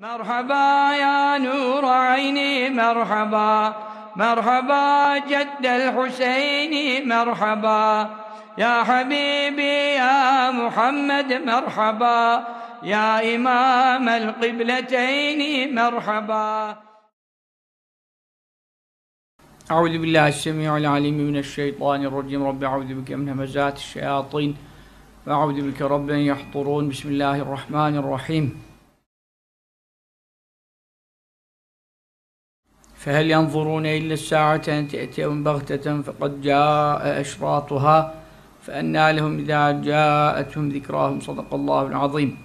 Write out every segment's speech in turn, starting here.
مرحبا يا نور عيني مرحبا. مرحبا جد الحسين مرحبا. يا حبيبي يا محمد مرحبا. يا إمام القبلتين مرحبا. أعوذ بالله السميع العليم من الشيطان الرجيم. رب أعوذ بك من همزات الشياطين وأعوذ بك رب أن يحضرون. بسم الله الرحمن الرحيم. فهل ينظرون إلا الساعة أن تأتيهم بغتة فقد جاء أشراطها فأنى لهم إذا جاءتهم ذكراهم صدق الله العظيم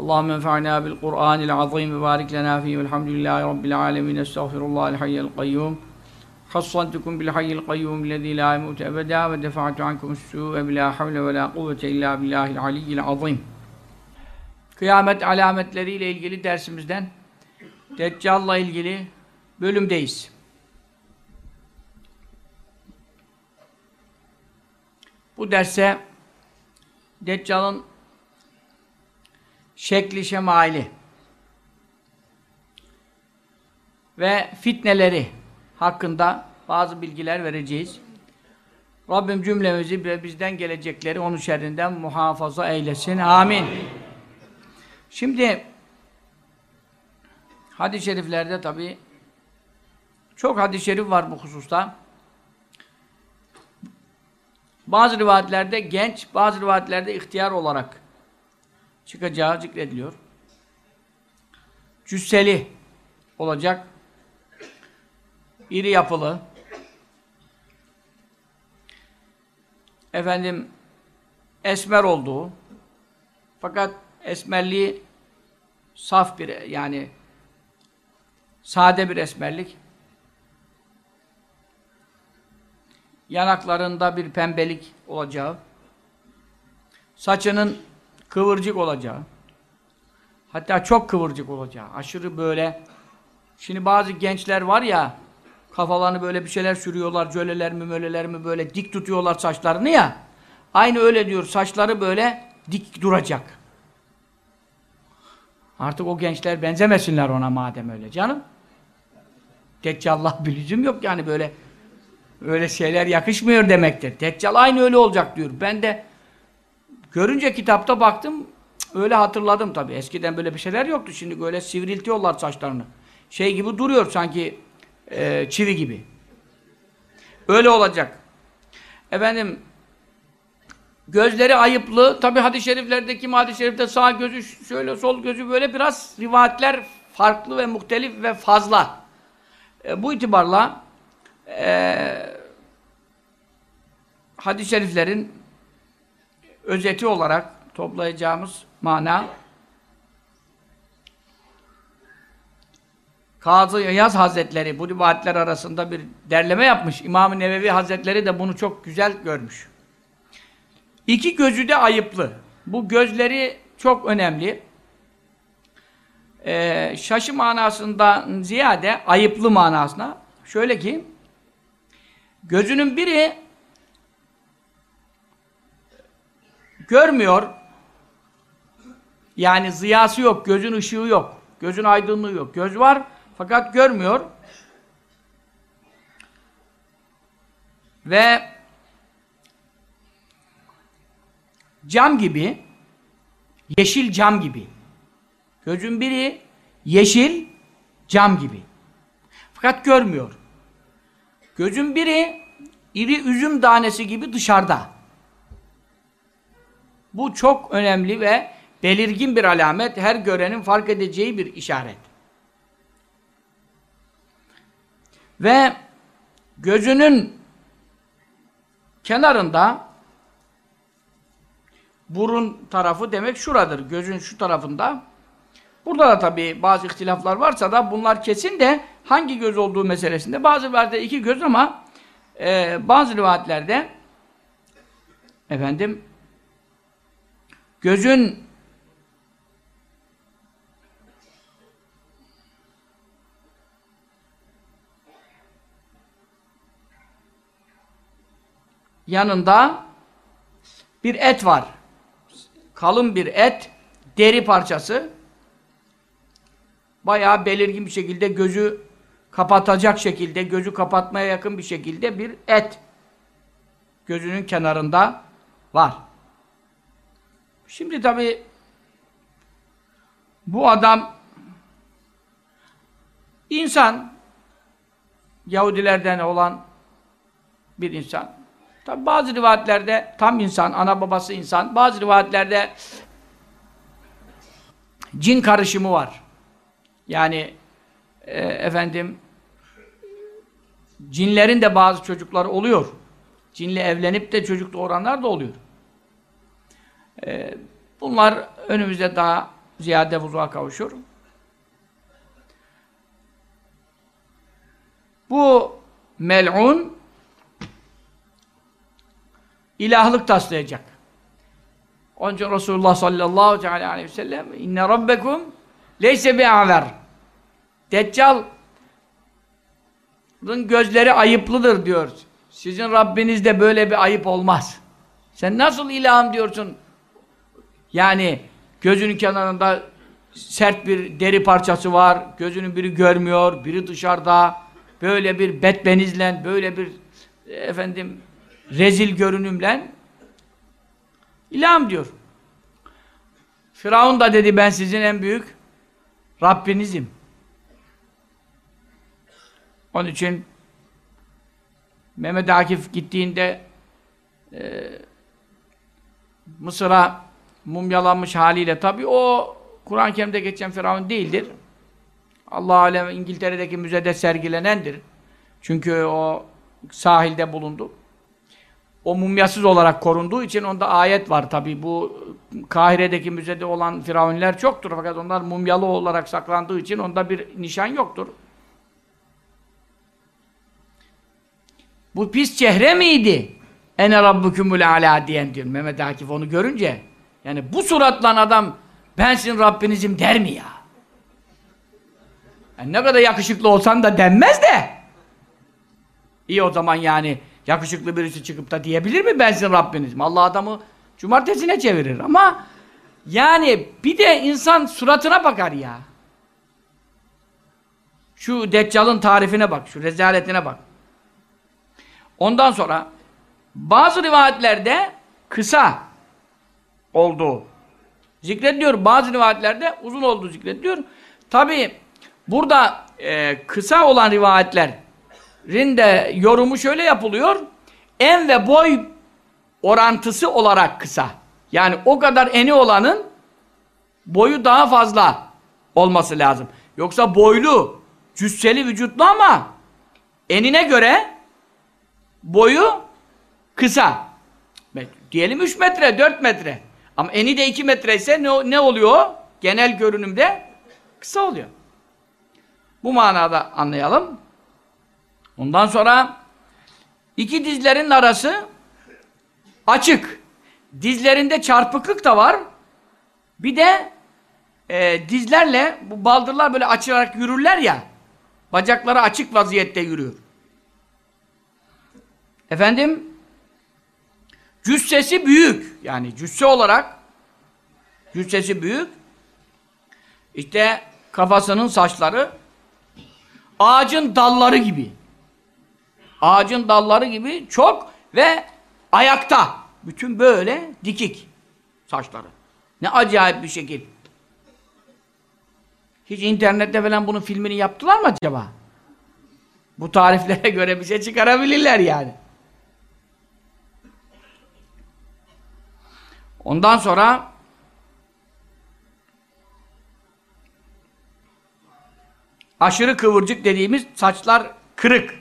اللهم انفعنا بالقرآن العظيم وبارك لنا فيه والحمد لله رب العالمين استغفر الله الحي القيوم حصنتكم بالحي القيوم الذي لا يموت أبدا ودفعت عنكم السوء بلا حول ولا قوة إلا بالله العلي العظيم Kıyamet alametleriyle ilgili dersimizden Deccal'la ilgili bölümdeyiz. Bu derse Deccal'ın şekli şemali ve fitneleri hakkında bazı bilgiler vereceğiz. Rabbim cümlemizi ve bizden gelecekleri onun şerrinden muhafaza eylesin. Amin. Şimdi hadis-i şeriflerde tabi çok hadis-i şerif var bu hususta. Bazı rivayetlerde genç, bazı rivayetlerde ihtiyar olarak çıkacağı zikrediliyor. Cüsseli olacak. iri yapılı. Efendim esmer olduğu fakat esmerliği saf bir yani sade bir esmerlik. Yanaklarında bir pembelik olacağı. Saçının kıvırcık olacağı. Hatta çok kıvırcık olacağı. Aşırı böyle Şimdi bazı gençler var ya kafalarını böyle bir şeyler sürüyorlar, jöleler mi möleler mi böyle dik tutuyorlar saçlarını ya. Aynı öyle diyor. Saçları böyle dik duracak. Artık o gençler benzemesinler ona madem öyle canım. Deccallah bir lüzum yok yani böyle öyle şeyler yakışmıyor demektir. Deccal aynı öyle olacak diyor. Ben de görünce kitapta baktım öyle hatırladım tabii. Eskiden böyle bir şeyler yoktu. Şimdi böyle sivriltiyorlar saçlarını. Şey gibi duruyor sanki e, çivi gibi. Öyle olacak. Efendim gözleri ayıplı. Tabi hadis-i şeriflerdeki hadis-i şerifte sağ gözü şöyle sol gözü böyle biraz rivayetler farklı ve muhtelif ve fazla. E, bu itibarla e, hadis-i şeriflerin özeti olarak toplayacağımız mana Kazı Yaz Hazretleri bu rivayetler arasında bir derleme yapmış. İmam-ı Nevevi Hazretleri de bunu çok güzel görmüş. İki gözü de ayıplı. Bu gözleri çok önemli. Ee, şaşı manasından ziyade ayıplı manasına. Şöyle ki gözünün biri görmüyor. Yani ziyası yok, gözün ışığı yok, gözün aydınlığı yok. Göz var fakat görmüyor. Ve cam gibi, yeşil cam gibi. Gözün biri yeşil cam gibi. Fakat görmüyor. Gözün biri iri üzüm tanesi gibi dışarıda. Bu çok önemli ve belirgin bir alamet. Her görenin fark edeceği bir işaret. Ve gözünün kenarında burun tarafı demek şuradır. Gözün şu tarafında. Burada da tabii bazı ihtilaflar varsa da bunlar kesin de hangi göz olduğu meselesinde. Bazı rivayetlerde iki göz ama e, bazı rivayetlerde efendim gözün yanında bir et var. Kalın bir et, deri parçası. bayağı belirgin bir şekilde gözü kapatacak şekilde, gözü kapatmaya yakın bir şekilde bir et gözünün kenarında var. Şimdi tabi bu adam insan Yahudilerden olan bir insan. Tabi bazı rivayetlerde tam insan, ana babası insan. Bazı rivayetlerde cin karışımı var. Yani e, efendim cinlerin de bazı çocuklar oluyor. Cinle evlenip de çocuk doğuranlar da oluyor. E, bunlar önümüzde daha ziyade vuzuğa kavuşur. Bu mel'un ilahlık taslayacak. Onun için Resulullah sallallahu aleyhi ve sellem inne rabbekum leyse bi'aver Deccal'ın gözleri ayıplıdır diyor. Sizin Rabbinizde böyle bir ayıp olmaz. Sen nasıl ilahım diyorsun? Yani gözünün kenarında sert bir deri parçası var. Gözünün biri görmüyor, biri dışarıda. Böyle bir betbenizlen, böyle bir efendim rezil görünümlen ilahım diyor. Firavun da dedi ben sizin en büyük Rabbinizim. Onun için Mehmet Akif gittiğinde e, Mısır'a mumyalanmış haliyle tabi o Kur'an-ı Kerim'de geçen Firavun değildir. Allah alem İngiltere'deki müzede sergilenendir. Çünkü o sahilde bulundu. O mumyasız olarak korunduğu için onda ayet var tabi. Bu Kahire'deki müzede olan firavunler çoktur fakat onlar mumyalı olarak saklandığı için onda bir nişan yoktur. Bu pis çehre miydi? Ene rabbukumul ala diyen diyor Mehmet Akif onu görünce. Yani bu suratla adam ben sizin Rabbinizim der mi ya? Yani ne kadar yakışıklı olsan da denmez de. İyi o zaman yani yakışıklı birisi çıkıp da diyebilir mi ben sizin Rabbinizim? Allah adamı cumartesine çevirir ama yani bir de insan suratına bakar ya. Şu Deccal'ın tarifine bak, şu rezaletine bak. Ondan sonra bazı rivayetlerde kısa olduğu zikrediliyor. Bazı rivayetlerde uzun olduğu zikrediliyor. Tabi burada e, kısa olan rivayetlerin de yorumu şöyle yapılıyor. En ve boy orantısı olarak kısa. Yani o kadar eni olanın boyu daha fazla olması lazım. Yoksa boylu, cüsseli vücutlu ama enine göre boyu kısa. Diyelim 3 metre, 4 metre. Ama eni de 2 metre ise ne, ne oluyor? Genel görünümde kısa oluyor. Bu manada anlayalım. Ondan sonra iki dizlerin arası açık. Dizlerinde çarpıklık da var. Bir de e, dizlerle bu baldırlar böyle açılarak yürürler ya. Bacakları açık vaziyette yürüyor. Efendim cüssesi büyük. Yani cüsse olarak cüssesi büyük. İşte kafasının saçları ağacın dalları gibi. Ağacın dalları gibi çok ve ayakta. Bütün böyle dikik saçları. Ne acayip bir şekil. Hiç internette falan bunun filmini yaptılar mı acaba? Bu tariflere göre bir şey çıkarabilirler yani. Ondan sonra aşırı kıvırcık dediğimiz saçlar kırık.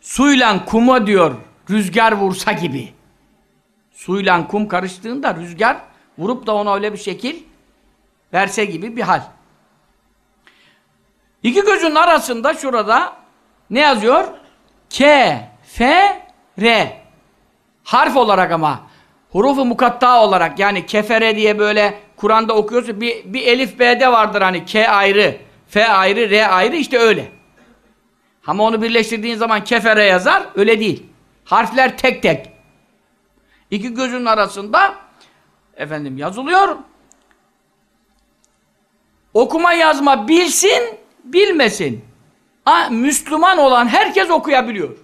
Suyla kuma diyor rüzgar vursa gibi. Suyla kum karıştığında rüzgar vurup da ona öyle bir şekil verse gibi bir hal. İki gözün arasında şurada ne yazıyor? K, F, R. Harf olarak ama hurufu mukatta olarak yani kefere diye böyle Kur'an'da okuyorsun bir, bir elif B'de vardır hani K ayrı, F ayrı, R ayrı işte öyle. Ama onu birleştirdiğin zaman kefere yazar öyle değil. Harfler tek tek. İki gözün arasında efendim yazılıyor. okuma yazma bilsin, bilmesin. A, Müslüman olan herkes okuyabiliyor.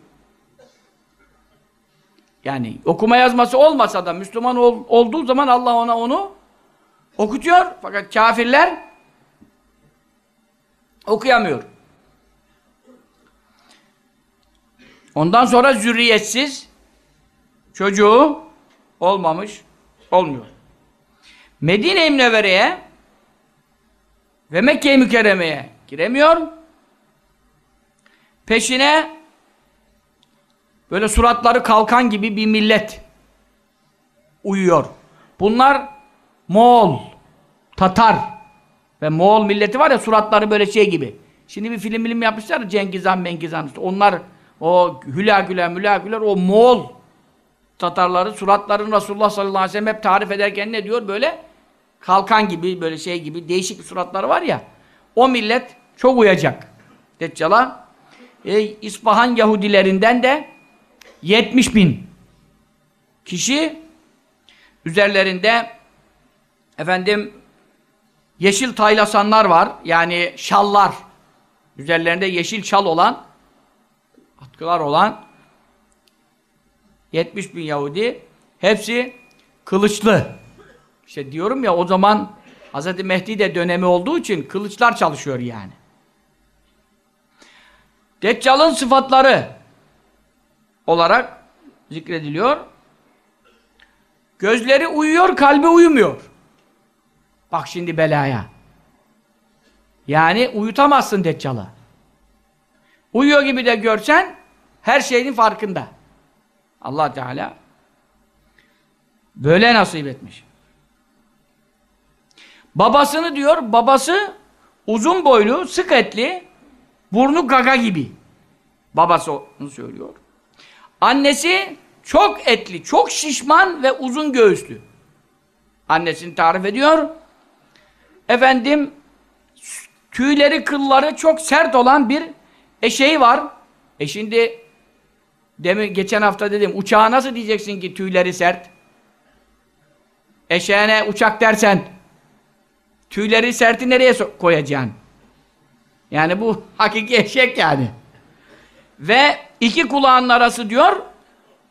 Yani okuma yazması olmasa da Müslüman ol, olduğu zaman Allah ona onu okutuyor. Fakat kafirler okuyamıyor. Ondan sonra zürriyetsiz çocuğu olmamış, olmuyor. Medine-i Münevvere'ye ve Mekke-i Mükerreme'ye giremiyor. Peşine böyle suratları kalkan gibi bir millet uyuyor. Bunlar Moğol, Tatar ve Moğol milleti var ya suratları böyle şey gibi. Şimdi bir film film yapmışlar Cengiz Han, Mengiz Han. İşte onlar o hülagüler, mülagüler o Moğol Tatarları suratlarını Resulullah sallallahu aleyhi ve sellem hep tarif ederken ne diyor? Böyle kalkan gibi, böyle şey gibi değişik bir suratları var ya. O millet çok uyacak. Deccal'a. E, İspahan Yahudilerinden de 70 bin kişi üzerlerinde efendim yeşil taylasanlar var. Yani şallar. Üzerlerinde yeşil şal olan atkılar olan 70 bin Yahudi hepsi kılıçlı. İşte diyorum ya o zaman Hz. Mehdi de dönemi olduğu için kılıçlar çalışıyor yani. Deccal'ın sıfatları olarak zikrediliyor. Gözleri uyuyor, kalbi uyumuyor. Bak şimdi belaya. Yani uyutamazsın Deccal'ı. Uyuyor gibi de görsen her şeyin farkında. Allah Teala böyle nasip etmiş. Babasını diyor, babası uzun boylu, sık etli, burnu gaga gibi. Babası onu söylüyor. Annesi çok etli, çok şişman ve uzun göğüslü. Annesini tarif ediyor. Efendim, tüyleri, kılları çok sert olan bir eşeği var. E şimdi, demin geçen hafta dedim, uçağa nasıl diyeceksin ki tüyleri sert? Eşeğine uçak dersen, tüyleri serti nereye koyacaksın? Yani bu hakiki eşek yani. Ve iki kulağının arası diyor,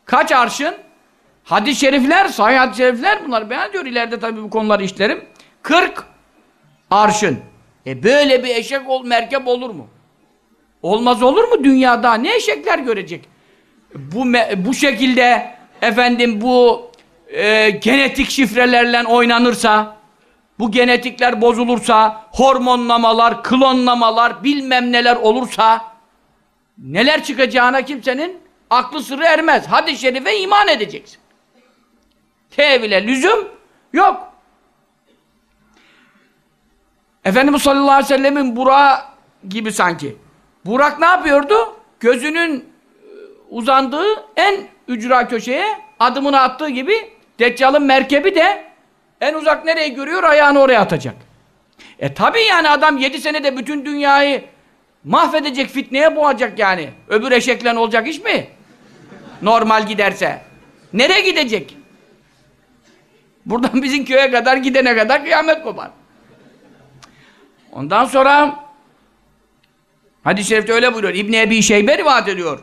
kaç arşın? Hadis-i şerifler, sahih hadis-i şerifler bunlar beyan diyor. İleride tabii bu konuları işlerim. 40 arşın. E böyle bir eşek ol, merkep olur mu? Olmaz olur mu dünyada? Ne eşekler görecek? Bu bu şekilde efendim bu e, genetik şifrelerle oynanırsa, bu genetikler bozulursa, hormonlamalar, klonlamalar, bilmem neler olursa neler çıkacağına kimsenin aklı sırrı ermez. Hadis-i şerife iman edeceksin. Tevile lüzum yok. Efendimiz sallallahu aleyhi ve sellemin Burak gibi sanki. Burak ne yapıyordu? Gözünün e, uzandığı en ücra köşeye adımını attığı gibi Deccal'ın merkebi de en uzak nereye görüyor? Ayağını oraya atacak. E tabi yani adam yedi senede bütün dünyayı mahvedecek, fitneye boğacak yani. Öbür eşeklen olacak iş mi? Normal giderse. Nereye gidecek? Buradan bizim köye kadar gidene kadar kıyamet kopar. Ondan sonra hadis-i şerifte öyle buyuruyor. İbn Ebi Şeybe rivayet ediyor.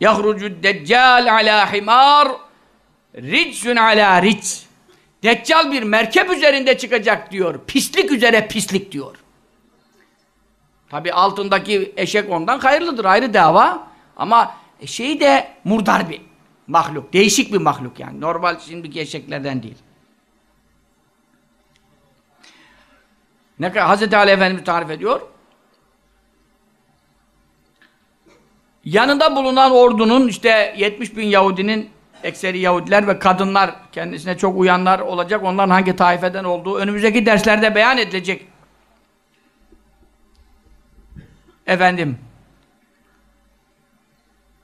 Yahrucu deccal ala himar ricsun ala ric. Deccal bir merkep üzerinde çıkacak diyor. Pislik üzere pislik diyor. Tabi altındaki eşek ondan hayırlıdır ayrı dava. Ama şeyi de murdar bir mahluk. Değişik bir mahluk yani. Normal şimdiki eşeklerden değil. Ne kadar Hazreti Ali Efendimiz tarif ediyor. Yanında bulunan ordunun işte 70 bin Yahudinin ekseri Yahudiler ve kadınlar kendisine çok uyanlar olacak. Onların hangi taifeden olduğu önümüzdeki derslerde beyan edilecek. Efendim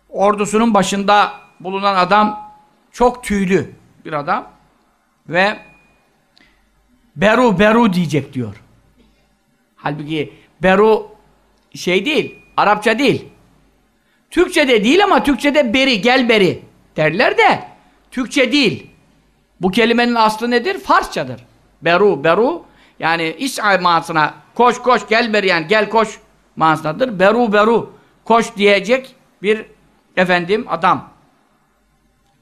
ordusunun başında bulunan adam çok tüylü bir adam ve Beru Beru diyecek diyor. Halbuki Beru şey değil, Arapça değil. Türkçe'de değil ama Türkçe'de beri, gel beri derler de Türkçe değil. Bu kelimenin aslı nedir? Farsçadır. Beru, beru Yani is'a manasına koş koş gel beri yani gel koş manasındadır. Beru beru koş diyecek bir efendim adam.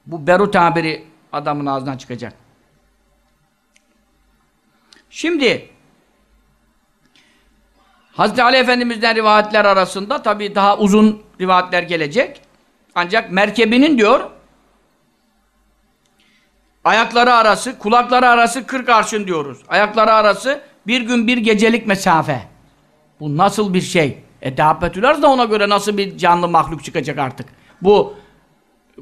Bu beru tabiri adamın ağzından çıkacak. Şimdi Hazreti Ali Efendimiz'den rivayetler arasında tabi daha uzun rivayetler gelecek. Ancak merkebinin diyor ayakları arası, kulakları arası 40 arşın diyoruz. Ayakları arası bir gün bir gecelik mesafe. Bu nasıl bir şey? E Dabbetül da ona göre nasıl bir canlı mahluk çıkacak artık? Bu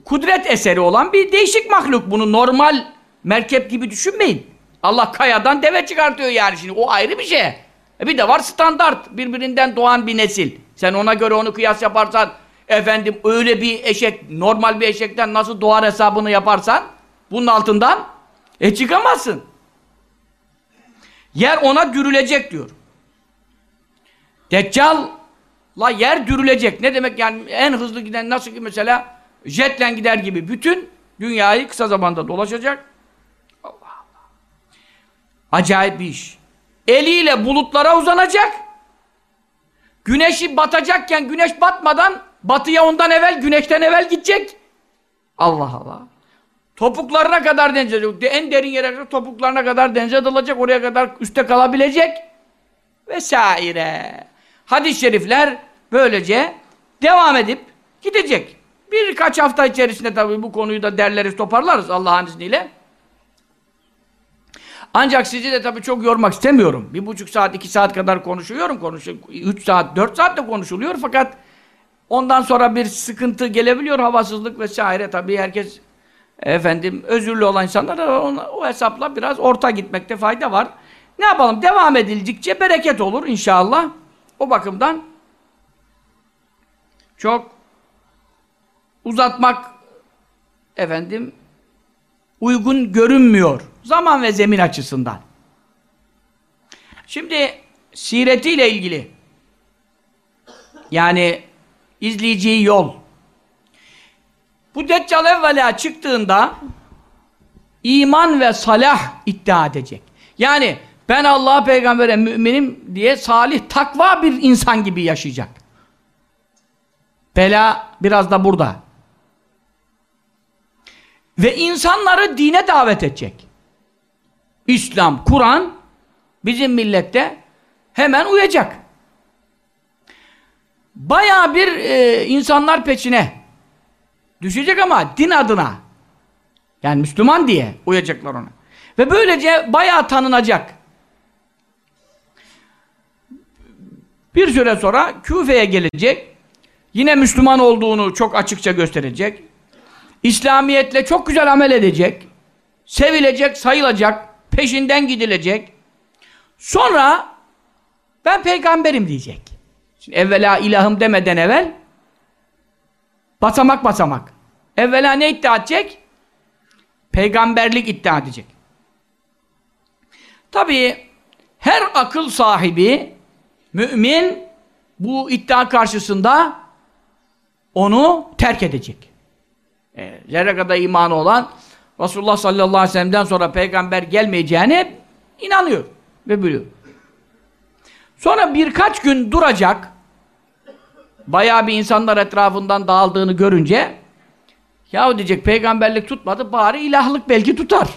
kudret eseri olan bir değişik mahluk. Bunu normal merkep gibi düşünmeyin. Allah kayadan deve çıkartıyor yani şimdi. O ayrı bir şey. E bir de var standart. Birbirinden doğan bir nesil. Sen ona göre onu kıyas yaparsan efendim öyle bir eşek, normal bir eşekten nasıl doğar hesabını yaparsan bunun altından e çıkamazsın. Yer ona dürülecek diyor. Deccal'la yer dürülecek. Ne demek yani en hızlı giden nasıl ki mesela jetle gider gibi bütün dünyayı kısa zamanda dolaşacak. Allah Allah. Acayip bir iş. Eliyle bulutlara uzanacak. Güneşi batacakken güneş batmadan batıya ondan evvel güneşten evvel gidecek. Allah Allah. Topuklarına kadar denize en derin yere kadar topuklarına kadar denize dalacak oraya kadar üstte kalabilecek vesaire. Hadis-i şerifler böylece devam edip gidecek. Birkaç hafta içerisinde tabii bu konuyu da derleriz toparlarız Allah'ın izniyle. Ancak sizi de tabii çok yormak istemiyorum. Bir buçuk saat, iki saat kadar konuşuyorum. Konuşuyor. Üç saat, dört saat de konuşuluyor fakat ondan sonra bir sıkıntı gelebiliyor. Havasızlık vesaire. Tabii herkes efendim özürlü olan insanlar o hesapla biraz orta gitmekte fayda var. Ne yapalım? Devam edildikçe bereket olur inşallah. O bakımdan çok uzatmak efendim uygun görünmüyor. Zaman ve zemin açısından. Şimdi siretiyle ilgili yani izleyeceği yol bu Deccal evvela çıktığında iman ve salah iddia edecek. Yani ben Allah'a peygambere müminim diye salih takva bir insan gibi yaşayacak. Bela biraz da burada. Ve insanları dine davet edecek. İslam, Kur'an bizim millette hemen uyacak. Baya bir e, insanlar peçine düşecek ama din adına yani Müslüman diye uyacaklar ona. Ve böylece bayağı tanınacak. Bir süre sonra Küfe'ye gelecek. Yine Müslüman olduğunu çok açıkça gösterecek. İslamiyetle çok güzel amel edecek. Sevilecek, sayılacak. Peşinden gidilecek. Sonra ben peygamberim diyecek. Şimdi evvela ilahım demeden evvel basamak basamak. Evvela ne iddia edecek? Peygamberlik iddia edecek. Tabii her akıl sahibi mümin bu iddia karşısında onu terk edecek. E, zerre kadar imanı olan Resulullah sallallahu aleyhi ve sellem'den sonra peygamber gelmeyeceğine inanıyor ve biliyor. Sonra birkaç gün duracak bayağı bir insanlar etrafından dağıldığını görünce yahu diyecek peygamberlik tutmadı bari ilahlık belki tutar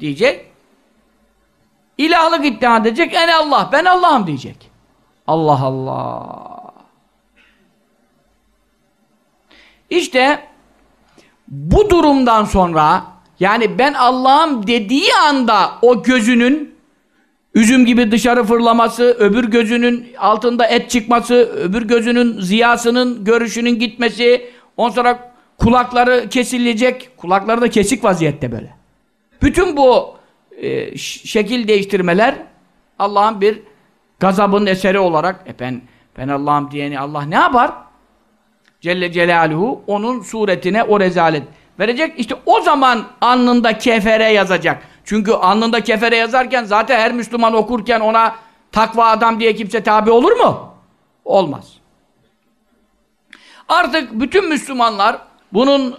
diyecek. İlahlık iddia edecek en Allah ben Allah'ım diyecek. Allah Allah. İşte bu durumdan sonra yani ben Allah'ım dediği anda o gözünün üzüm gibi dışarı fırlaması, öbür gözünün altında et çıkması, öbür gözünün ziyasının, görüşünün gitmesi, ondan sonra kulakları kesilecek, kulakları da kesik vaziyette böyle. Bütün bu e, şekil değiştirmeler Allah'ın bir gazabının eseri olarak e ben, ben Allah'ım diyeni Allah ne yapar? Celle Celaluhu onun suretine o rezalet verecek. İşte o zaman alnında kefere yazacak. Çünkü alnında kefere yazarken zaten her Müslüman okurken ona takva adam diye kimse tabi olur mu? Olmaz. Artık bütün Müslümanlar bunun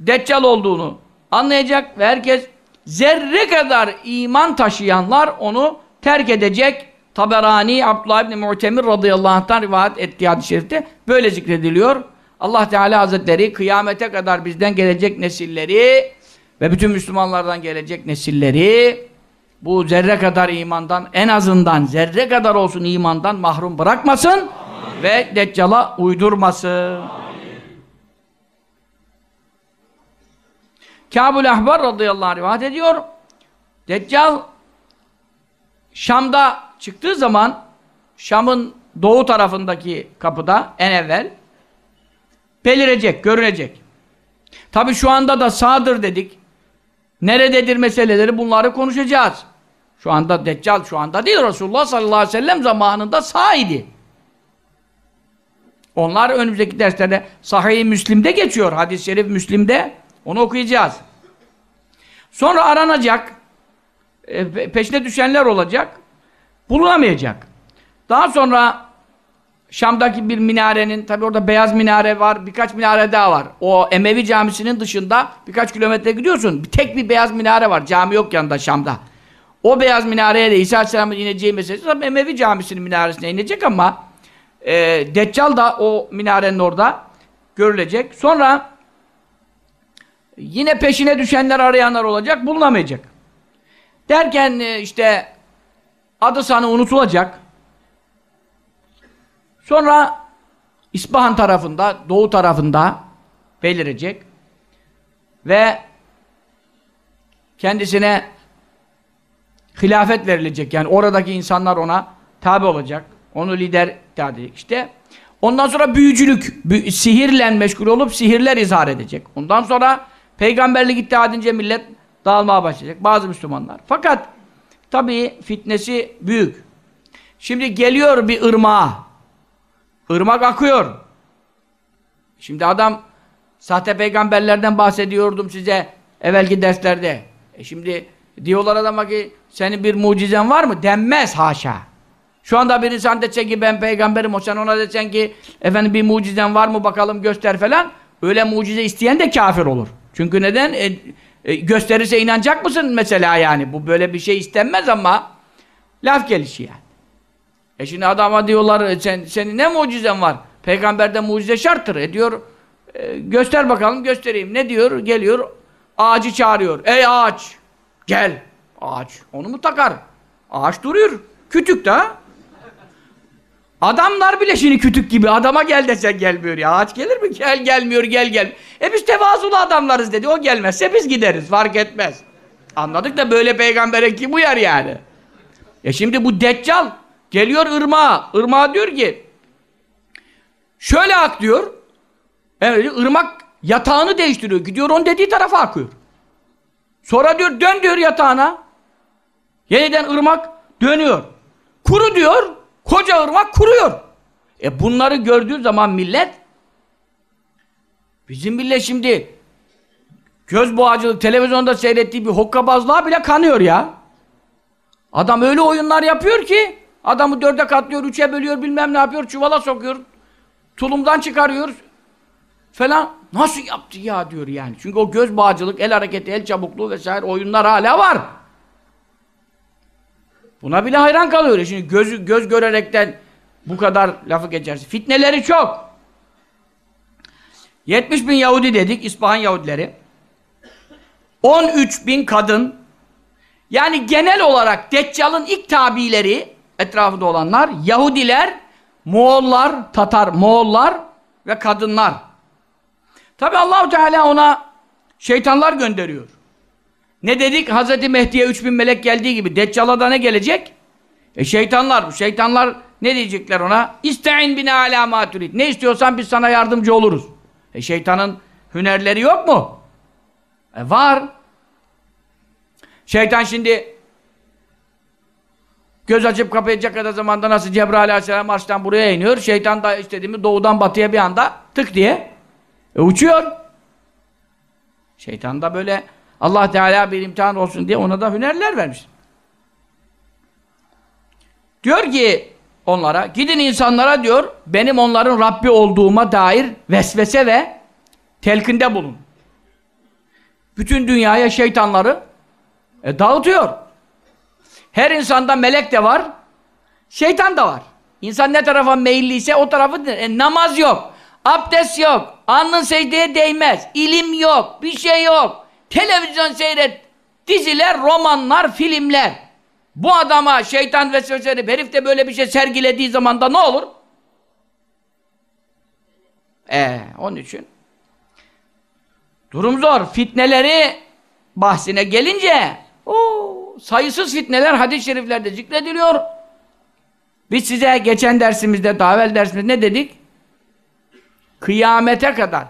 deccal olduğunu anlayacak ve herkes zerre kadar iman taşıyanlar onu terk edecek. Taberani Abdullah ibn Mu'temir radıyallahu anh'tan rivayet ettiği hadis-i şerifte böyle zikrediliyor. Allah Teala Hazretleri kıyamete kadar bizden gelecek nesilleri ve bütün Müslümanlardan gelecek nesilleri bu zerre kadar imandan en azından zerre kadar olsun imandan mahrum bırakmasın Amin. ve Deccal'a uydurmasın. Kâbul Ahbar radıyallahu anh rivayet ediyor. Deccal Şam'da çıktığı zaman Şam'ın doğu tarafındaki kapıda en evvel belirecek, görünecek. Tabi şu anda da sağdır dedik. Nerededir meseleleri bunları konuşacağız. Şu anda Deccal şu anda değil Resulullah sallallahu aleyhi ve sellem zamanında sağ idi. Onlar önümüzdeki derslerde Sahih-i Müslim'de geçiyor. Hadis-i şerif Müslim'de. Onu okuyacağız. Sonra aranacak. E, peşine düşenler olacak. Bulunamayacak. Daha sonra Şam'daki bir minarenin, tabi orada beyaz minare var, birkaç minare daha var. O Emevi camisinin dışında birkaç kilometre gidiyorsun. Tek bir beyaz minare var. Cami yok yanında Şam'da. O beyaz minareye de İsa Aleyhisselam'ın ineceği meselesi tabi Emevi camisinin minaresine inecek ama e, Deccal da o minarenin orada görülecek. Sonra yine peşine düşenler arayanlar olacak, bulunamayacak. Derken e, işte adı sanı unutulacak. Sonra İspahan tarafında, doğu tarafında belirecek ve kendisine hilafet verilecek. Yani oradaki insanlar ona tabi olacak. Onu lider iddia edecek. İşte ondan sonra büyücülük, büyü, sihirle meşgul olup sihirler izhar edecek. Ondan sonra peygamberlik iddia edince millet dağılmaya başlayacak. Bazı Müslümanlar. Fakat tabii fitnesi büyük. Şimdi geliyor bir ırmağa. Irmak akıyor. Şimdi adam sahte peygamberlerden bahsediyordum size evvelki derslerde. E şimdi diyorlar adama ki senin bir mucizen var mı? Denmez haşa. Şu anda bir insan dese ki ben peygamberim o sen ona desen ki efendim bir mucizen var mı bakalım göster falan. Öyle mucize isteyen de kafir olur. Çünkü neden? E, e, gösterirse inanacak mısın mesela yani? Bu böyle bir şey istenmez ama laf gelişi yani. E şimdi adama diyorlar e, sen, senin ne mucizen var? Peygamberde mucize şarttır. E diyor e, göster bakalım göstereyim. Ne diyor? Geliyor ağacı çağırıyor. Ey ağaç gel. Ağaç onu mu takar? Ağaç duruyor. Kütük de Adamlar bile şimdi kütük gibi. Adama gel desen gelmiyor ya. Ağaç gelir mi? Gel gelmiyor gel gel. E biz tevazulu adamlarız dedi. O gelmezse biz gideriz. Fark etmez. Anladık da böyle peygambere kim uyar yani? E şimdi bu deccal Geliyor ırmağa. Irmağa diyor ki şöyle ak diyor. Evet, ırmak yatağını değiştiriyor. Gidiyor onun dediği tarafa akıyor. Sonra diyor dön diyor yatağına. Yeniden ırmak dönüyor. Kuru diyor. Koca ırmak kuruyor. E bunları gördüğü zaman millet bizim millet şimdi göz boğacılık televizyonda seyrettiği bir hokkabazlığa bile kanıyor ya. Adam öyle oyunlar yapıyor ki Adamı dörde katlıyor, üçe bölüyor, bilmem ne yapıyor, çuvala sokuyor. Tulumdan çıkarıyor falan. Nasıl yaptı ya diyor yani. Çünkü o göz bağcılık, el hareketi, el çabukluğu vesaire oyunlar hala var. Buna bile hayran kalıyor. Şimdi göz, göz görerekten bu kadar lafı geçersin. Fitneleri çok. 70 bin Yahudi dedik, İspahan Yahudileri. 13 bin kadın. Yani genel olarak Deccal'ın ilk tabileri etrafında olanlar Yahudiler, Moğollar, Tatar, Moğollar ve kadınlar. Tabi Allahu Teala ona şeytanlar gönderiyor. Ne dedik? Hazreti Mehdi'ye 3000 melek geldiği gibi Deccal'a da ne gelecek? E şeytanlar bu. Şeytanlar ne diyecekler ona? İstein bina ala maturid. Ne istiyorsan biz sana yardımcı oluruz. E şeytanın hünerleri yok mu? E var. Şeytan şimdi Göz açıp kapayacak kadar zamanda nasıl Cebrail aleyhisselam arştan buraya iniyor. Şeytan da istediğimi doğudan batıya bir anda tık diye e, uçuyor. Şeytan da böyle Allah Teala bir imtihan olsun diye ona da hünerler vermiş. Diyor ki onlara, gidin insanlara diyor, benim onların Rabbi olduğuma dair vesvese ve telkinde bulun. Bütün dünyaya şeytanları E, dağıtıyor. Her insanda melek de var, şeytan da var. İnsan ne tarafa meyilliyse o tarafı e, namaz yok, abdest yok, alnın secdeye değmez, ilim yok, bir şey yok. Televizyon seyret, diziler, romanlar, filmler. Bu adama şeytan vesvese verip herif de böyle bir şey sergilediği zaman da ne olur? Ee, onun için durum zor. Fitneleri bahsine gelince o sayısız fitneler hadis-i şeriflerde zikrediliyor. Biz size geçen dersimizde, daha evvel dersimizde ne dedik? Kıyamete kadar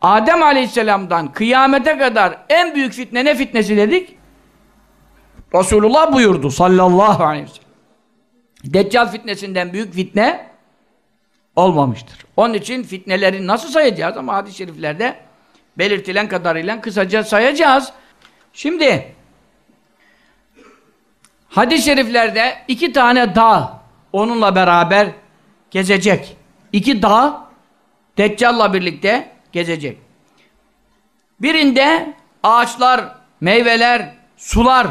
Adem Aleyhisselam'dan kıyamete kadar en büyük fitne ne fitnesi dedik? Resulullah buyurdu sallallahu aleyhi ve sellem. Deccal fitnesinden büyük fitne olmamıştır. Onun için fitneleri nasıl sayacağız ama hadis-i şeriflerde belirtilen kadarıyla kısaca sayacağız. Şimdi hadis-i şeriflerde iki tane dağ onunla beraber gezecek. İki dağ Deccal'la birlikte gezecek. Birinde ağaçlar, meyveler, sular.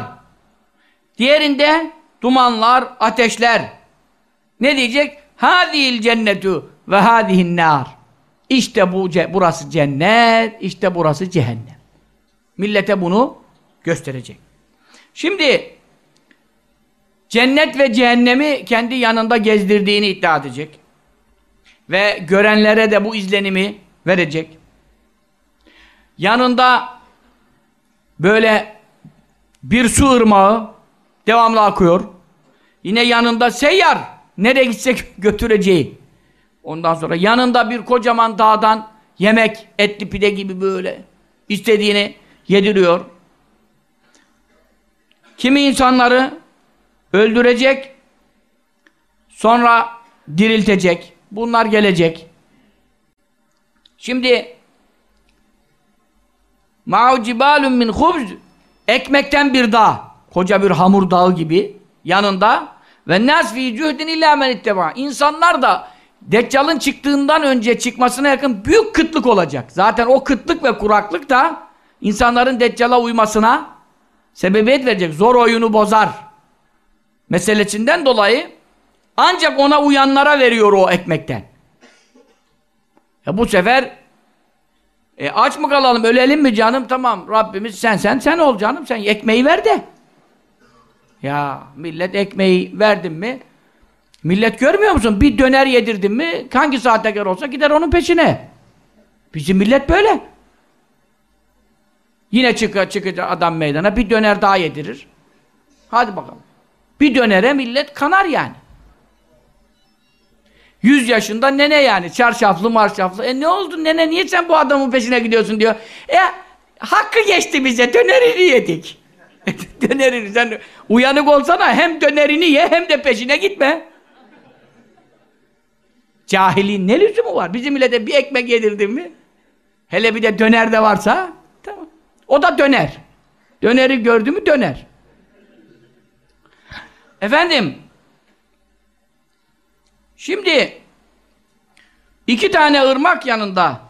Diğerinde dumanlar, ateşler. Ne diyecek? Hâzihil cennetu ve hâzihin nâr. İşte bu, burası cennet, işte burası cehennem. Millete bunu gösterecek. Şimdi cennet ve cehennemi kendi yanında gezdirdiğini iddia edecek. Ve görenlere de bu izlenimi verecek. Yanında böyle bir su ırmağı devamlı akıyor. Yine yanında seyyar nereye gitsek götüreceği. Ondan sonra yanında bir kocaman dağdan yemek, etli pide gibi böyle istediğini yediriyor. Kimi insanları öldürecek, sonra diriltecek. Bunlar gelecek. Şimdi ma'u cibalun min hubz ekmekten bir dağ, koca bir hamur dağı gibi yanında ve nas fi cuhdin illa men. İnsanlar da Deccal'ın çıktığından önce çıkmasına yakın büyük kıtlık olacak. Zaten o kıtlık ve kuraklık da insanların Deccal'a uymasına sebebiyet verecek. Zor oyunu bozar. Meselesinden dolayı ancak ona uyanlara veriyor o ekmekten. E bu sefer e aç mı kalalım, ölelim mi canım? Tamam Rabbimiz sen sen sen ol canım. Sen ekmeği ver de. Ya millet ekmeği verdin mi? Millet görmüyor musun? Bir döner yedirdin mi? Hangi saatekar olsa gider onun peşine. Bizim millet böyle. Yine çıkacak çıkacak adam meydana bir döner daha yedirir. Hadi bakalım. Bir dönere millet kanar yani. Yüz yaşında nene yani. Çarşaflı marşaflı. E ne oldu nene niye sen bu adamın peşine gidiyorsun diyor. E hakkı geçti bize dönerini yedik. dönerini sen uyanık olsana hem dönerini ye hem de peşine gitme. Cahiliğin ne lüzumu var? Bizim millete bir ekmek yedirdin mi? Hele bir de döner de varsa tamam. O da döner. Döneri gördü mü döner. Efendim Şimdi iki tane ırmak yanında.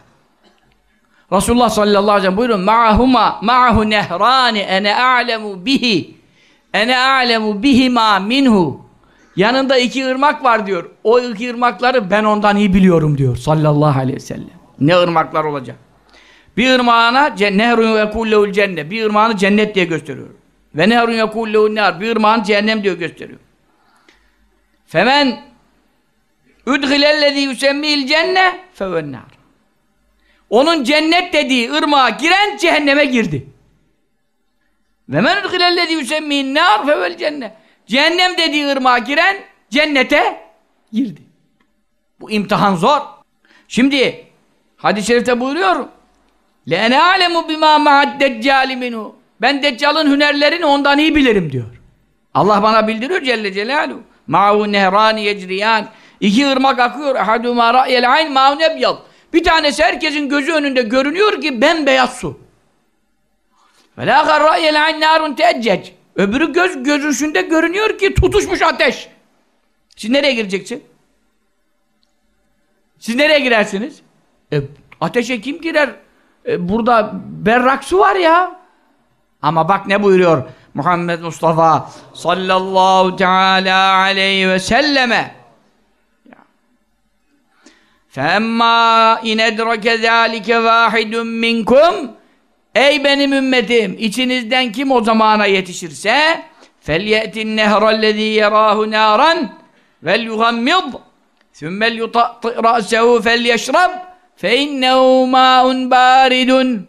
Resulullah sallallahu aleyhi ve sellem buyurun ma'ahuma ma'ahu nehrani ene a'lemu bihi ene a'lemu bihima minhu. Yanında iki ırmak var diyor. O iki ırmakları ben ondan iyi biliyorum diyor sallallahu aleyhi ve sellem. Ne ırmaklar olacak? Bir ırmağına nehrun yekullehu'l cennet bir ırmağını cennet diye gösteriyor. Ve nehrun yekullehu'l nar bir ırmağını cehennem diye gösteriyor. Femen Üdgilellezî yüsemmîl cenne fevennâr. Onun cennet dediği ırmağa giren cehenneme girdi. Ve men üdgilellezî yüsemmîn nâr fevel cennet. Cehennem dediği ırmağa giren cennete girdi. Bu imtihan zor. Şimdi hadis-i şerifte buyuruyor لَاَنَا عَلَمُ بِمَا مَعَدْ دَجَّالِ مِنْهُ Ben Deccal'ın hünerlerini ondan iyi bilirim diyor. Allah bana bildiriyor Celle Celaluhu. مَعَهُ نَهْرَانِ يَجْرِيَانِ İki ırmak akıyor. Ehadûmâ ra'yel ayn mâun ebyad. Bir tanesi herkesin gözü önünde görünüyor ki bembeyaz su. Ve lâkar ra'yel ayn nârun teeccec. Öbürü göz gözüşünde görünüyor ki tutuşmuş ateş. Siz nereye gireceksin? Siz nereye girersiniz? E, ateşe kim girer? E, burada berrak su var ya. Ama bak ne buyuruyor Muhammed Mustafa sallallahu teala aleyhi ve selleme فَاَمَّا اِنْ اَدْرَكَ ذَٰلِكَ وَاحِدٌ مِّنْكُمْ Ey benim ümmetim! içinizden kim o zamana yetişirse فَلْيَأْتِ النَّهْرَ الَّذ۪ي يَرَاهُ نَارًا وَلْيُغَمِّضْ ثُمَّ لْيُطَطِّئْ رَأْسَهُ فَلْيَشْرَبْ فَاِنَّهُ مَاءٌ بَارِدٌ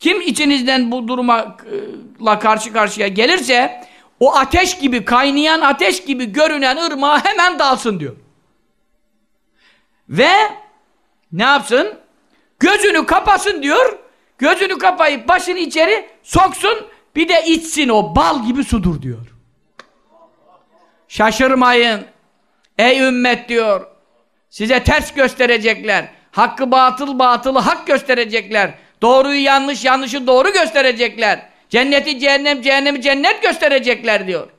Kim içinizden bu durumla karşı karşıya gelirse o ateş gibi, kaynayan ateş gibi görünen ırmağa hemen dalsın diyor. Ve ne yapsın? Gözünü kapasın diyor. Gözünü kapayıp başını içeri soksun bir de içsin o bal gibi sudur diyor. Şaşırmayın. Ey ümmet diyor. Size ters gösterecekler. Hakkı batıl batılı hak gösterecekler. Doğruyu yanlış yanlışı doğru gösterecekler. Cenneti cehennem cehennemi cennet gösterecekler diyor.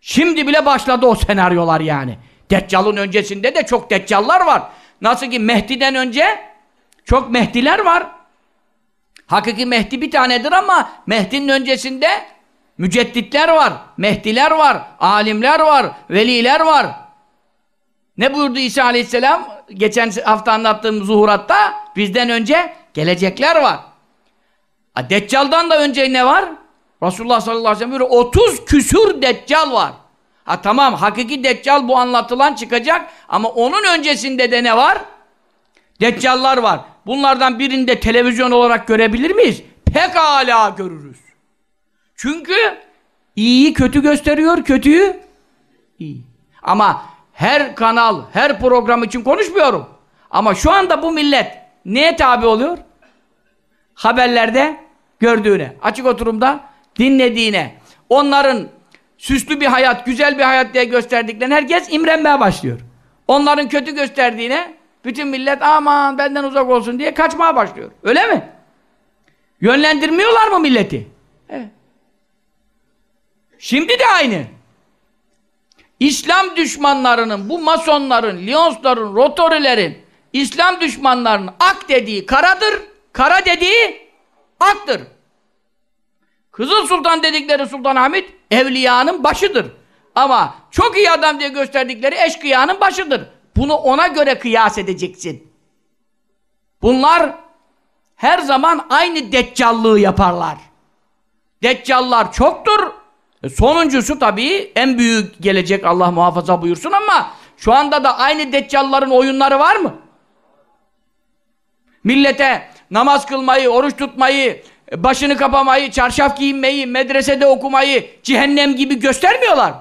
Şimdi bile başladı o senaryolar yani. Deccal'ın öncesinde de çok deccallar var. Nasıl ki Mehdi'den önce çok Mehdiler var. Hakiki Mehdi bir tanedir ama Mehdi'nin öncesinde mücedditler var, Mehdiler var, alimler var, veliler var. Ne buyurdu İsa Aleyhisselam? Geçen hafta anlattığım zuhuratta bizden önce gelecekler var. Deccal'dan da önce ne var? Resulullah sallallahu aleyhi ve sellem 30 küsur deccal var. Ha tamam hakiki deccal bu anlatılan çıkacak ama onun öncesinde de ne var? Deccallar var. Bunlardan birini de televizyon olarak görebilir miyiz? Pekala görürüz. Çünkü iyiyi kötü gösteriyor, kötüyü iyi. Ama her kanal, her program için konuşmuyorum. Ama şu anda bu millet neye tabi oluyor? Haberlerde gördüğüne, açık oturumda dinlediğine, onların süslü bir hayat, güzel bir hayat diye gösterdiklerine herkes imrenmeye başlıyor. Onların kötü gösterdiğine bütün millet aman benden uzak olsun diye kaçmaya başlıyor. Öyle mi? Yönlendirmiyorlar mı milleti? Şimdi de aynı. İslam düşmanlarının, bu masonların, Lyonsların, Rotorilerin, İslam düşmanlarının ak dediği karadır, kara dediği aktır. Kızıl Sultan dedikleri Sultan Hamid evliyanın başıdır. Ama çok iyi adam diye gösterdikleri eşkıyanın başıdır. Bunu ona göre kıyas edeceksin. Bunlar her zaman aynı deccallığı yaparlar. Deccallar çoktur. E sonuncusu tabii en büyük gelecek Allah muhafaza buyursun ama şu anda da aynı deccalların oyunları var mı? Millete namaz kılmayı, oruç tutmayı, başını kapamayı, çarşaf giyinmeyi, medresede okumayı cehennem gibi göstermiyorlar.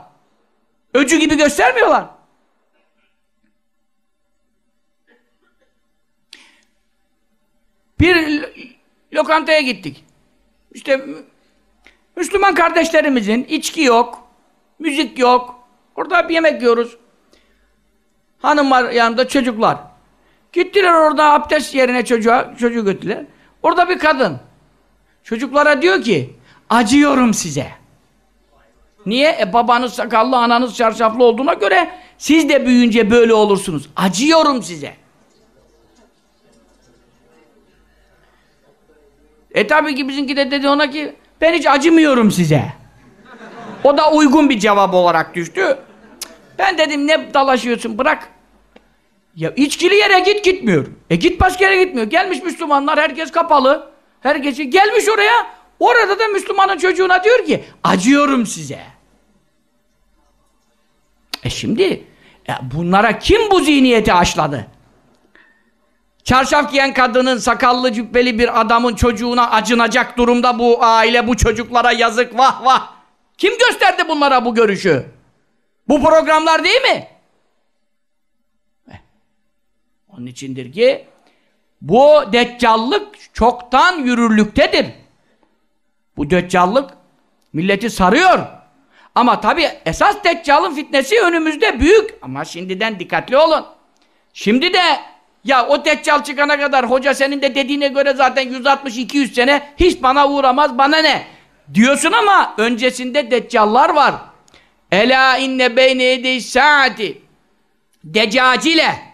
Öcü gibi göstermiyorlar. Bir lokantaya gittik. İşte Müslüman kardeşlerimizin içki yok, müzik yok. Orada bir yemek yiyoruz. Hanım var yanında çocuklar. Gittiler orada abdest yerine çocuğa, çocuğu götürdüler. Orada bir kadın. Çocuklara diyor ki, acıyorum size. Niye? E babanız sakallı, ananız çarşaflı olduğuna göre siz de büyüyünce böyle olursunuz. Acıyorum size. E tabii ki bizimki de dedi ona ki ben hiç acımıyorum size. O da uygun bir cevap olarak düştü. Ben dedim ne dalaşıyorsun bırak. Ya içkili yere git gitmiyor. E git başka yere gitmiyor. Gelmiş Müslümanlar herkes kapalı. Herkesi gelmiş oraya. Orada da Müslümanın çocuğuna diyor ki acıyorum size. E şimdi e bunlara kim bu zihniyeti aşladı? Çarşaf giyen kadının, sakallı cübbeli bir adamın çocuğuna acınacak durumda bu aile, bu çocuklara yazık vah vah. Kim gösterdi bunlara bu görüşü? Bu programlar değil mi? Eh. Onun içindir ki bu deccallık çoktan yürürlüktedir. Bu deccallık milleti sarıyor. Ama tabi esas deccalın fitnesi önümüzde büyük. Ama şimdiden dikkatli olun. Şimdi de ya o deccal çıkana kadar hoca senin de dediğine göre zaten 160-200 sene hiç bana uğramaz bana ne? Diyorsun ama öncesinde deccallar var. Ela inne beyne yedey saati decacile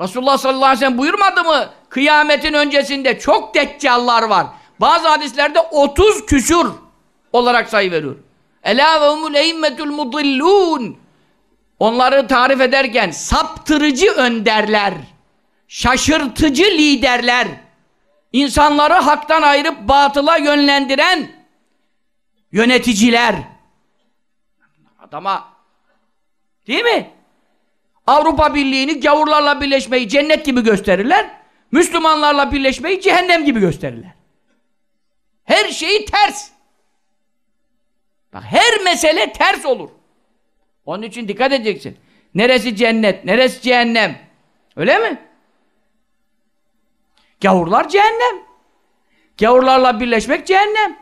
Resulullah sallallahu aleyhi ve sellem buyurmadı mı? Kıyametin öncesinde çok deccallar var. Bazı hadislerde 30 küsur olarak sayı veriyor. Ela ve humul eimmetul mudillun. Onları tarif ederken saptırıcı önderler, şaşırtıcı liderler, insanları haktan ayırıp batıla yönlendiren yöneticiler. Adama değil mi? Avrupa Birliği'ni gavurlarla birleşmeyi cennet gibi gösterirler. Müslümanlarla birleşmeyi cehennem gibi gösterirler. Her şeyi ters. Bak her mesele ters olur. Onun için dikkat edeceksin. Neresi cennet, neresi cehennem? Öyle mi? Gavurlar cehennem. Gavurlarla birleşmek cehennem.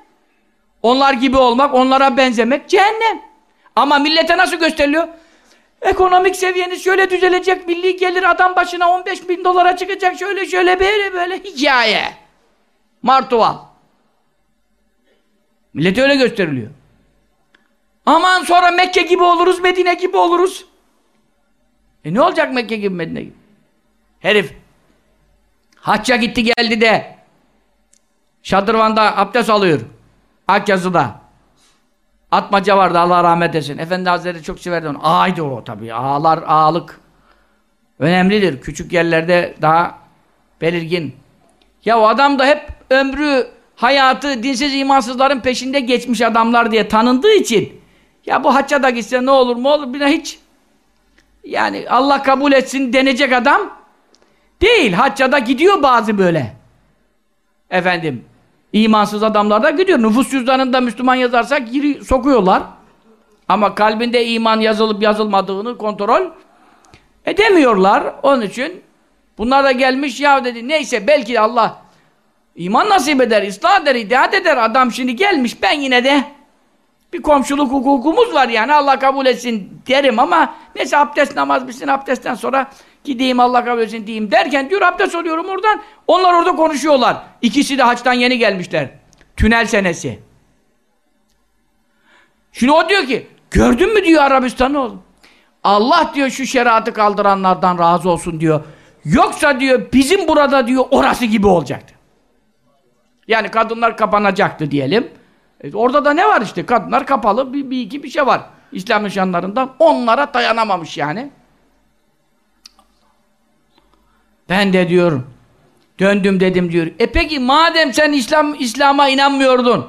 Onlar gibi olmak, onlara benzemek cehennem. Ama millete nasıl gösteriliyor? Ekonomik seviyeniz şöyle düzelecek, milli gelir adam başına 15 bin dolara çıkacak, şöyle şöyle böyle böyle hikaye. Martuval. Millete öyle gösteriliyor. Aman sonra Mekke gibi oluruz, Medine gibi oluruz. E ne olacak Mekke gibi, Medine gibi? Herif hacca gitti geldi de Şadırvan'da abdest alıyor. Akyazı'da. Atmaca vardı Allah rahmet etsin. Efendi Hazretleri çok severdi onu. Ağaydı o tabii. Ağlar, ağalık önemlidir. Küçük yerlerde daha belirgin. Ya o adam da hep ömrü, hayatı dinsiz imansızların peşinde geçmiş adamlar diye tanındığı için ya bu hacca da gitse ne olur mu olur bir de hiç yani Allah kabul etsin denecek adam değil. Hacca da gidiyor bazı böyle. Efendim İmansız adamlar da gidiyor. Nüfus cüzdanında Müslüman yazarsa giri sokuyorlar. Ama kalbinde iman yazılıp yazılmadığını kontrol edemiyorlar. Onun için bunlar da gelmiş ya dedi neyse belki Allah iman nasip eder, ıslah eder, hidayet eder. Adam şimdi gelmiş ben yine de bir komşuluk hukukumuz var yani Allah kabul etsin derim ama neyse abdest namaz bitsin abdestten sonra Gideyim Allah kabul etsin diyeyim derken diyor abdest oluyorum oradan. Onlar orada konuşuyorlar. İkisi de haçtan yeni gelmişler. Tünel senesi. Şimdi o diyor ki gördün mü diyor Arabistan'ı oğlum. Allah diyor şu şeriatı kaldıranlardan razı olsun diyor. Yoksa diyor bizim burada diyor orası gibi olacaktı. Yani kadınlar kapanacaktı diyelim. E, orada da ne var işte kadınlar kapalı bir, bir iki bir şey var. İslam nişanlarından onlara dayanamamış yani. Ben de diyor döndüm dedim diyor. E peki madem sen İslam İslam'a inanmıyordun.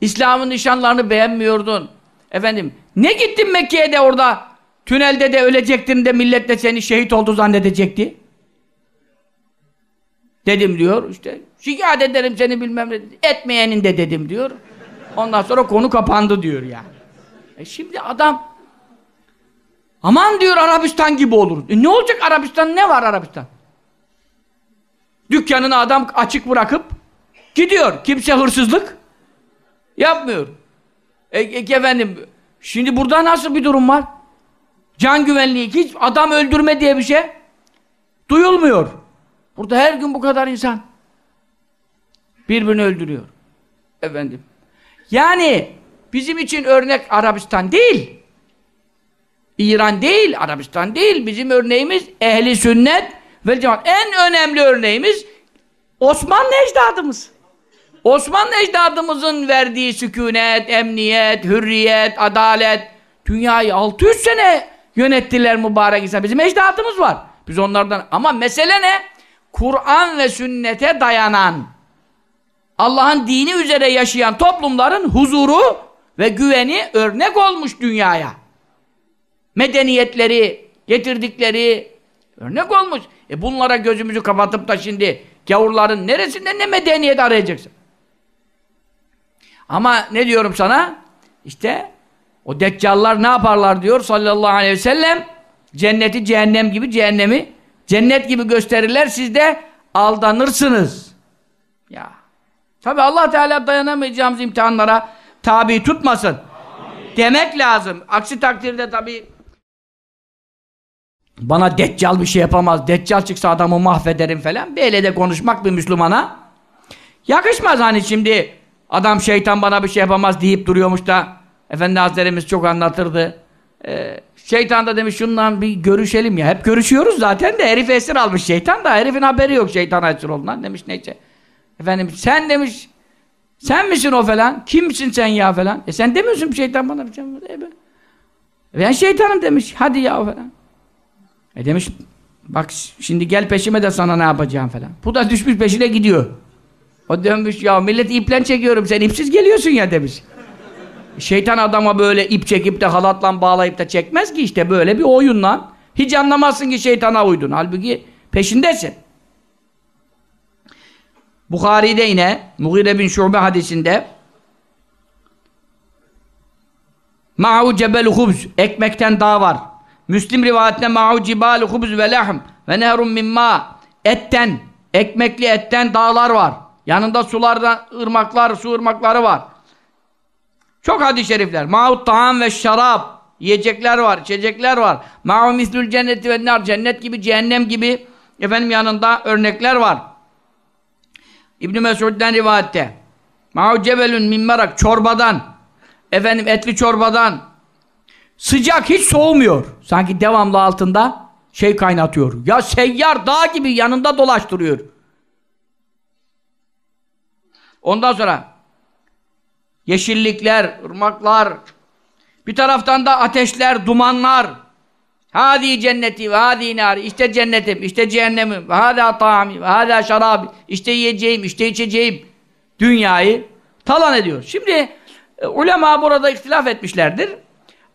İslam'ın nişanlarını beğenmiyordun. Efendim ne gittin Mekke'ye de orada tünelde de ölecektin de millet de seni şehit oldu zannedecekti. Dedim diyor işte şikayet ederim seni bilmem ne etmeyenin de dedim diyor. Ondan sonra konu kapandı diyor yani. E şimdi adam aman diyor Arabistan gibi olur. E ne olacak Arabistan ne var Arabistan? Dükkanını adam açık bırakıp gidiyor. Kimse hırsızlık yapmıyor. E, e, efendim şimdi burada nasıl bir durum var? Can güvenliği hiç adam öldürme diye bir şey duyulmuyor. Burada her gün bu kadar insan birbirini öldürüyor. Efendim. Yani bizim için örnek Arabistan değil. İran değil, Arabistan değil. Bizim örneğimiz ehli sünnet Vel cemaat. En önemli örneğimiz Osmanlı ecdadımız. Osmanlı ecdadımızın verdiği sükunet, emniyet, hürriyet, adalet. Dünyayı 600 sene yönettiler mübarek insan. Bizim ecdadımız var. Biz onlardan ama mesele ne? Kur'an ve sünnete dayanan Allah'ın dini üzere yaşayan toplumların huzuru ve güveni örnek olmuş dünyaya. Medeniyetleri, getirdikleri örnek olmuş. E bunlara gözümüzü kapatıp da şimdi gavurların neresinde ne medeniyet arayacaksın? Ama ne diyorum sana? İşte o deccallar ne yaparlar diyor sallallahu aleyhi ve sellem cenneti cehennem gibi cehennemi cennet gibi gösterirler siz de aldanırsınız. Ya. Tabi Allah Teala dayanamayacağımız imtihanlara tabi tutmasın. Amin. Demek lazım. Aksi takdirde tabi bana deccal bir şey yapamaz, deccal çıksa adamı mahvederim falan. Böyle de konuşmak bir Müslümana yakışmaz hani şimdi adam şeytan bana bir şey yapamaz deyip duruyormuş da Efendi Hazretlerimiz çok anlatırdı. Ee, şeytan da demiş şundan bir görüşelim ya. Hep görüşüyoruz zaten de herif esir almış şeytan da herifin haberi yok şeytan esir olduğundan demiş neyse. Efendim sen demiş sen misin o falan? Kimsin sen ya falan? E sen demiyorsun şeytan bana bir şey. E ben, ben şeytanım demiş. Hadi ya falan. E demiş bak şimdi gel peşime de sana ne yapacağım falan. Bu da düşmüş peşine gidiyor. O dönmüş ya millet iplen çekiyorum sen ipsiz geliyorsun ya demiş. Şeytan adama böyle ip çekip de halatla bağlayıp da çekmez ki işte böyle bir oyunla. Hiç anlamazsın ki şeytana uydun. Halbuki peşindesin. Bukhari'de yine Mughire bin Şube hadisinde Ma'u cebel hubz ekmekten dağ var. Müslim rivayetinde ma'u cibal hubz ve lahm ve nehrun min ma etten ekmekli etten dağlar var. Yanında sularda ırmaklar, su ırmakları var. Çok hadis-i şerifler. Ma'u ta'am ve şarap yiyecekler var, içecekler var. Ma'u mislül cenneti ve nar cennet gibi, cehennem gibi efendim yanında örnekler var. İbn Mesud'den rivayette. Ma'u cebelun min çorbadan efendim etli çorbadan sıcak hiç soğumuyor. Sanki devamlı altında şey kaynatıyor. Ya seyyar dağ gibi yanında dolaştırıyor. Ondan sonra yeşillikler, ırmaklar, bir taraftan da ateşler, dumanlar. Hadi cenneti ve hadi nar. İşte cennetim, işte cehennemim. Ve hadi ta'ami ve hadi şarabi. İşte yiyeceğim, işte içeceğim. Dünyayı talan ediyor. Şimdi e, ulema burada ihtilaf etmişlerdir.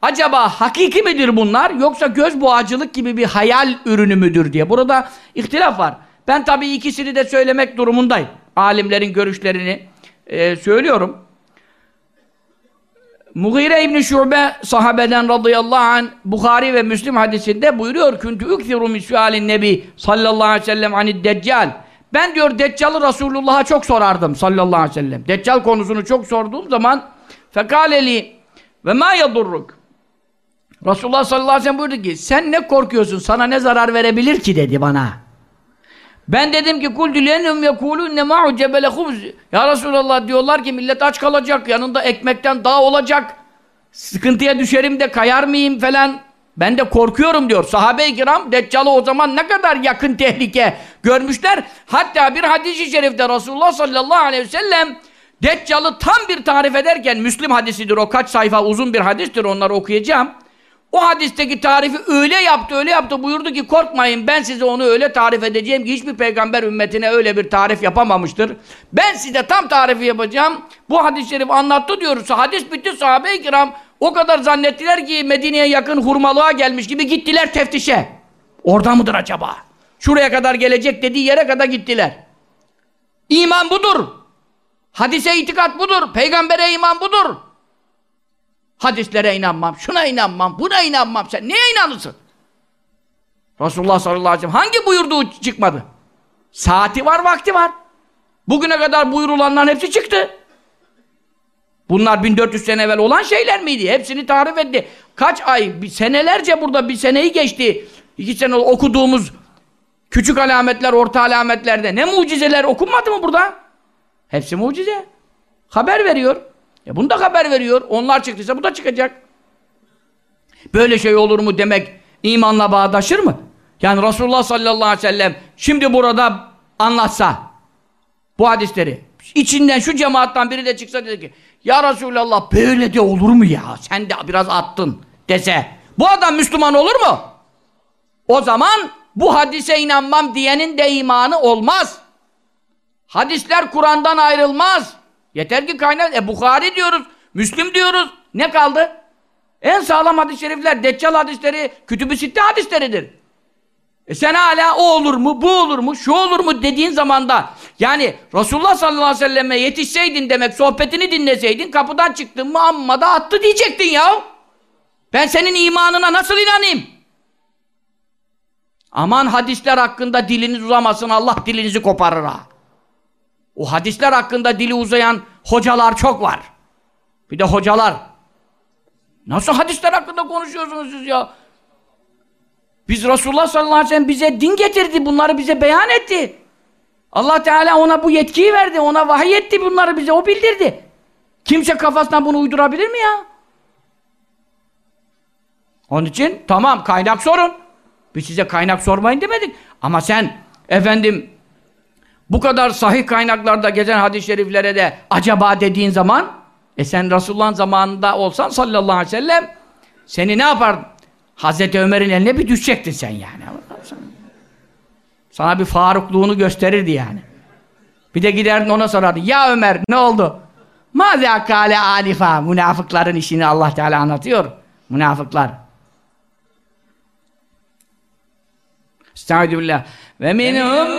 Acaba hakiki midir bunlar yoksa göz boğacılık gibi bir hayal ürünü müdür diye. Burada ihtilaf var. Ben tabii ikisini de söylemek durumundayım. Alimlerin görüşlerini e, söylüyorum. Mughire İbni Şube sahabeden radıyallahu anh Bukhari ve Müslim hadisinde buyuruyor Küntü ükthiru misvalin nebi sallallahu aleyhi ve sellem anid deccal ben diyor Deccal'ı Resulullah'a çok sorardım sallallahu aleyhi ve sellem. Deccal konusunu çok sorduğum zaman fekaleli ve ma yadurruk Resulullah sallallahu aleyhi ve sellem buyurdu ki sen ne korkuyorsun sana ne zarar verebilir ki dedi bana. Ben dedim ki kul dilenhum yekulunne ma'u cebele hubz. Ya Resulallah diyorlar ki millet aç kalacak. Yanında ekmekten dağ olacak. Sıkıntıya düşerim de kayar mıyım falan. Ben de korkuyorum diyor. Sahabe-i kiram Deccal'ı o zaman ne kadar yakın tehlike görmüşler. Hatta bir hadis-i şerifte Resulullah sallallahu aleyhi ve sellem Deccal'ı tam bir tarif ederken Müslim hadisidir o kaç sayfa uzun bir hadistir onları okuyacağım. O hadisteki tarifi öyle yaptı, öyle yaptı. Buyurdu ki korkmayın ben size onu öyle tarif edeceğim ki hiçbir peygamber ümmetine öyle bir tarif yapamamıştır. Ben size tam tarifi yapacağım. Bu hadis-i şerif anlattı diyoruz. Hadis bitti sahabe-i kiram. O kadar zannettiler ki Medine'ye yakın hurmalığa gelmiş gibi gittiler teftişe. Orada mıdır acaba? Şuraya kadar gelecek dediği yere kadar gittiler. İman budur. Hadise itikat budur. Peygambere iman budur. Hadislere inanmam, şuna inanmam, buna inanmam. Sen neye inanırsın? Resulullah sallallahu aleyhi ve sellem hangi buyurduğu çıkmadı? Saati var, vakti var. Bugüne kadar buyurulanların hepsi çıktı. Bunlar 1400 sene evvel olan şeyler miydi? Hepsini tarif etti. Kaç ay, bir senelerce burada bir seneyi geçti. İki sene okuduğumuz küçük alametler, orta alametlerde ne mucizeler okunmadı mı burada? Hepsi mucize. Haber veriyor. E bunu da haber veriyor. Onlar çıktıysa bu da çıkacak. Böyle şey olur mu demek imanla bağdaşır mı? Yani Resulullah sallallahu aleyhi ve sellem şimdi burada anlatsa bu hadisleri içinden şu cemaattan biri de çıksa dedi ki ya Resulallah böyle de olur mu ya? Sen de biraz attın dese. Bu adam Müslüman olur mu? O zaman bu hadise inanmam diyenin de imanı olmaz. Hadisler Kur'an'dan ayrılmaz. Yeter ki kaynak. E Bukhari diyoruz, Müslim diyoruz. Ne kaldı? En sağlam hadis-i şerifler, Deccal hadisleri, Kütüb-ü Sitte hadisleridir. E sen hala o olur mu, bu olur mu, şu olur mu dediğin zamanda yani Resulullah sallallahu aleyhi ve selleme yetişseydin demek, sohbetini dinleseydin, kapıdan çıktın mı amma da attı diyecektin ya. Ben senin imanına nasıl inanayım? Aman hadisler hakkında diliniz uzamasın, Allah dilinizi koparır ha. O hadisler hakkında dili uzayan hocalar çok var. Bir de hocalar. Nasıl hadisler hakkında konuşuyorsunuz siz ya? Biz Resulullah sallallahu aleyhi ve sellem bize din getirdi. Bunları bize beyan etti. Allah Teala ona bu yetkiyi verdi. Ona vahiy etti bunları bize. O bildirdi. Kimse kafasından bunu uydurabilir mi ya? Onun için tamam kaynak sorun. Biz size kaynak sormayın demedik. Ama sen efendim Bu kadar sahih kaynaklarda gezen hadis-i şeriflere de acaba dediğin zaman e sen Resulullah'ın zamanında olsan sallallahu aleyhi ve sellem seni ne yapar? Hazreti Ömer'in eline bir düşecektin sen yani. Sana bir farukluğunu gösterirdi yani. Bir de giderdin ona sorardın. Ya Ömer ne oldu? Mâzâ kâle âlifa. Münafıkların işini Allah Teala anlatıyor. Münafıklar. Estaizu billah. Ve minhum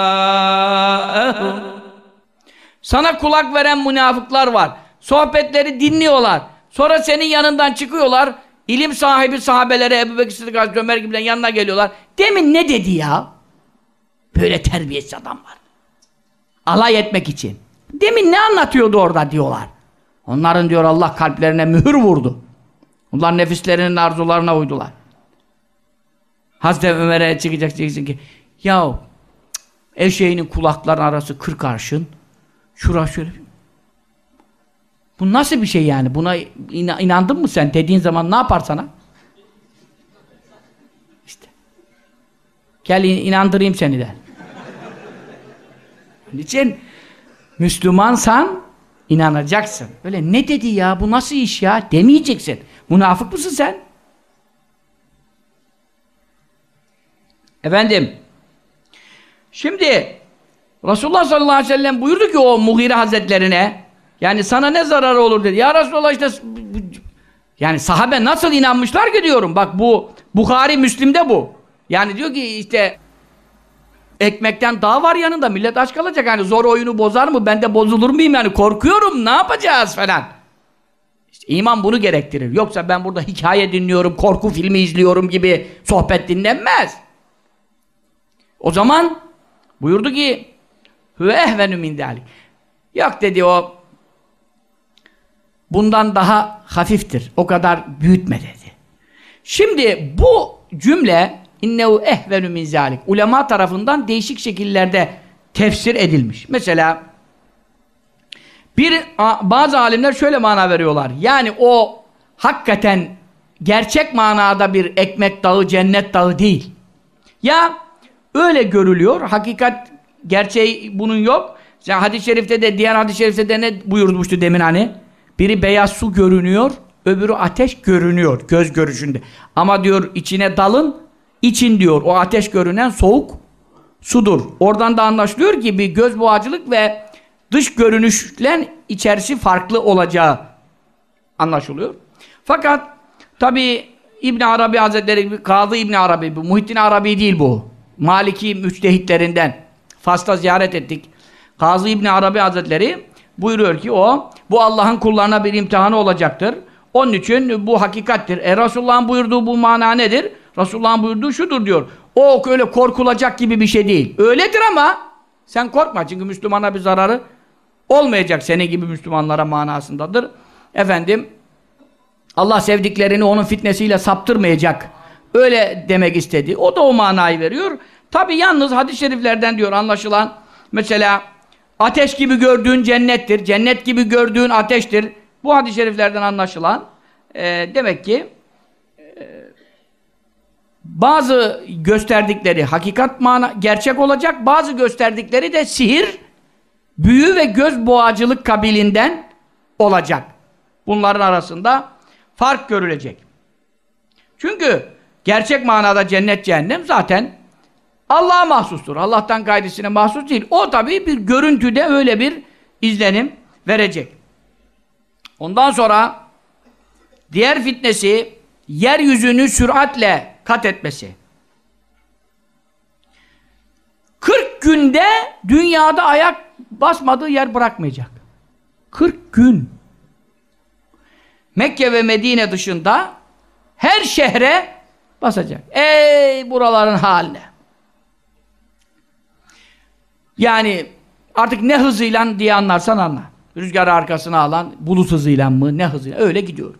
Sana kulak veren münafıklar var. Sohbetleri dinliyorlar. Sonra senin yanından çıkıyorlar. İlim sahibi sahabelere Ebu Bekir Sıddık Hazreti Ömer gibilerin yanına geliyorlar. Demin ne dedi ya? Böyle terbiyesiz adam var. Alay etmek için. Demin ne anlatıyordu orada diyorlar. Onların diyor Allah kalplerine mühür vurdu. Onlar nefislerinin arzularına uydular. Hazreti Ömer'e çıkacak diyeceksin ki ya eşeğinin kulakların arası kırk arşın şura şöyle bu nasıl bir şey yani? Buna inandın mı sen? Dediğin zaman ne yapar sana? İşte. Gel inandırayım seni de. Onun için Müslümansan inanacaksın. Öyle ne dedi ya bu nasıl iş ya demeyeceksin. Münafık mısın sen? Efendim şimdi Resulullah sallallahu aleyhi ve sellem buyurdu ki o Mughire hazretlerine yani sana ne zararı olur dedi. Ya Resulullah işte yani sahabe nasıl inanmışlar ki diyorum. Bak bu Bukhari Müslim'de bu. Yani diyor ki işte ekmekten daha var yanında. Millet aç kalacak. Yani zor oyunu bozar mı? Ben de bozulur muyum yani? Korkuyorum. Ne yapacağız falan. İşte iman bunu gerektirir. Yoksa ben burada hikaye dinliyorum, korku filmi izliyorum gibi sohbet dinlenmez. O zaman buyurdu ki ve ehvenü min dalik. Yok dedi o bundan daha hafiftir. O kadar büyütme dedi. Şimdi bu cümle innehu ehvenu min zalik. Ulema tarafından değişik şekillerde tefsir edilmiş. Mesela bir bazı alimler şöyle mana veriyorlar. Yani o hakikaten gerçek manada bir ekmek dağı, cennet dağı değil. Ya öyle görülüyor. Hakikat gerçeği bunun yok. Yani hadis-i şerifte de diğer hadis-i şerifte de ne buyurmuştu demin hani? Biri beyaz su görünüyor, öbürü ateş görünüyor göz görüşünde. Ama diyor içine dalın için diyor o ateş görünen soğuk sudur. Oradan da anlaşılıyor ki bir göz boğacılık ve dış görünüşle içerisi farklı olacağı anlaşılıyor. Fakat tabi İbn Arabi Hazretleri Kadı İbn Arabi bu Muhittin Arabi değil bu. Maliki müçtehitlerinden Fas'ta ziyaret ettik. Kazı İbn Arabi Hazretleri buyuruyor ki o bu Allah'ın kullarına bir imtihanı olacaktır. Onun için bu hakikattir. E Resulullah'ın buyurduğu bu mana nedir? Resulullah'ın buyurduğu şudur diyor. O öyle korkulacak gibi bir şey değil. Öyledir ama sen korkma çünkü Müslümana bir zararı olmayacak senin gibi Müslümanlara manasındadır. Efendim Allah sevdiklerini onun fitnesiyle saptırmayacak. Öyle demek istedi. O da o manayı veriyor. Tabi yalnız hadis-i şeriflerden diyor anlaşılan mesela ateş gibi gördüğün cennettir. Cennet gibi gördüğün ateştir. Bu hadis-i şeriflerden anlaşılan e, demek ki bazı gösterdikleri hakikat mana gerçek olacak, bazı gösterdikleri de sihir, büyü ve göz boğacılık kabilinden olacak. Bunların arasında fark görülecek. Çünkü gerçek manada cennet cehennem zaten Allah'a mahsustur. Allah'tan gaydisine mahsus değil. O tabii bir görüntüde öyle bir izlenim verecek. Ondan sonra diğer fitnesi yeryüzünü süratle kat etmesi. 40 günde dünyada ayak basmadığı yer bırakmayacak. 40 gün. Mekke ve Medine dışında her şehre basacak. Ey buraların haline. Yani Artık ne hızıyla diye anlarsan anla. Rüzgarı arkasına alan bulut hızıyla mı ne hızıyla öyle gidiyor.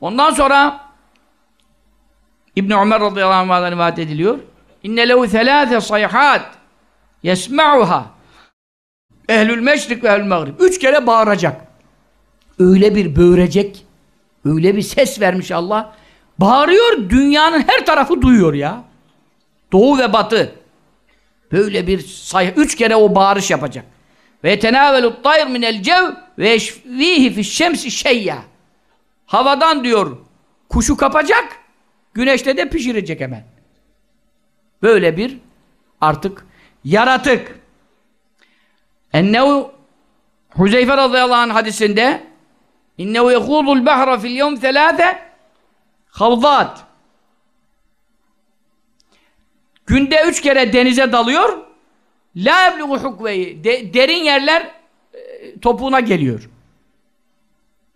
Ondan sonra İbn Ömer radıyallahu anh'dan rivayet ediliyor. İnne lehu thelâthe sayhat yesma'uha ehlül meşrik ve ehlül mağrib. Üç kere bağıracak. Öyle bir böğürecek, öyle bir ses vermiş Allah. Bağırıyor, dünyanın her tarafı duyuyor ya. Doğu ve batı. Böyle bir say üç kere o bağırış yapacak. Ve tenavelut tayr minel cev ve eşvihi fi'ş-şemsi şeyya. Havadan diyor kuşu kapacak, güneşte de pişirecek hemen. Böyle bir artık yaratık. Ennehu Huzeyfe radıyallahu anh hadisinde innehu yekudul behra fil yevm thelâfe havzat Günde üç kere denize dalıyor. La eblugu hukveyi. De, derin yerler e, topuğuna geliyor.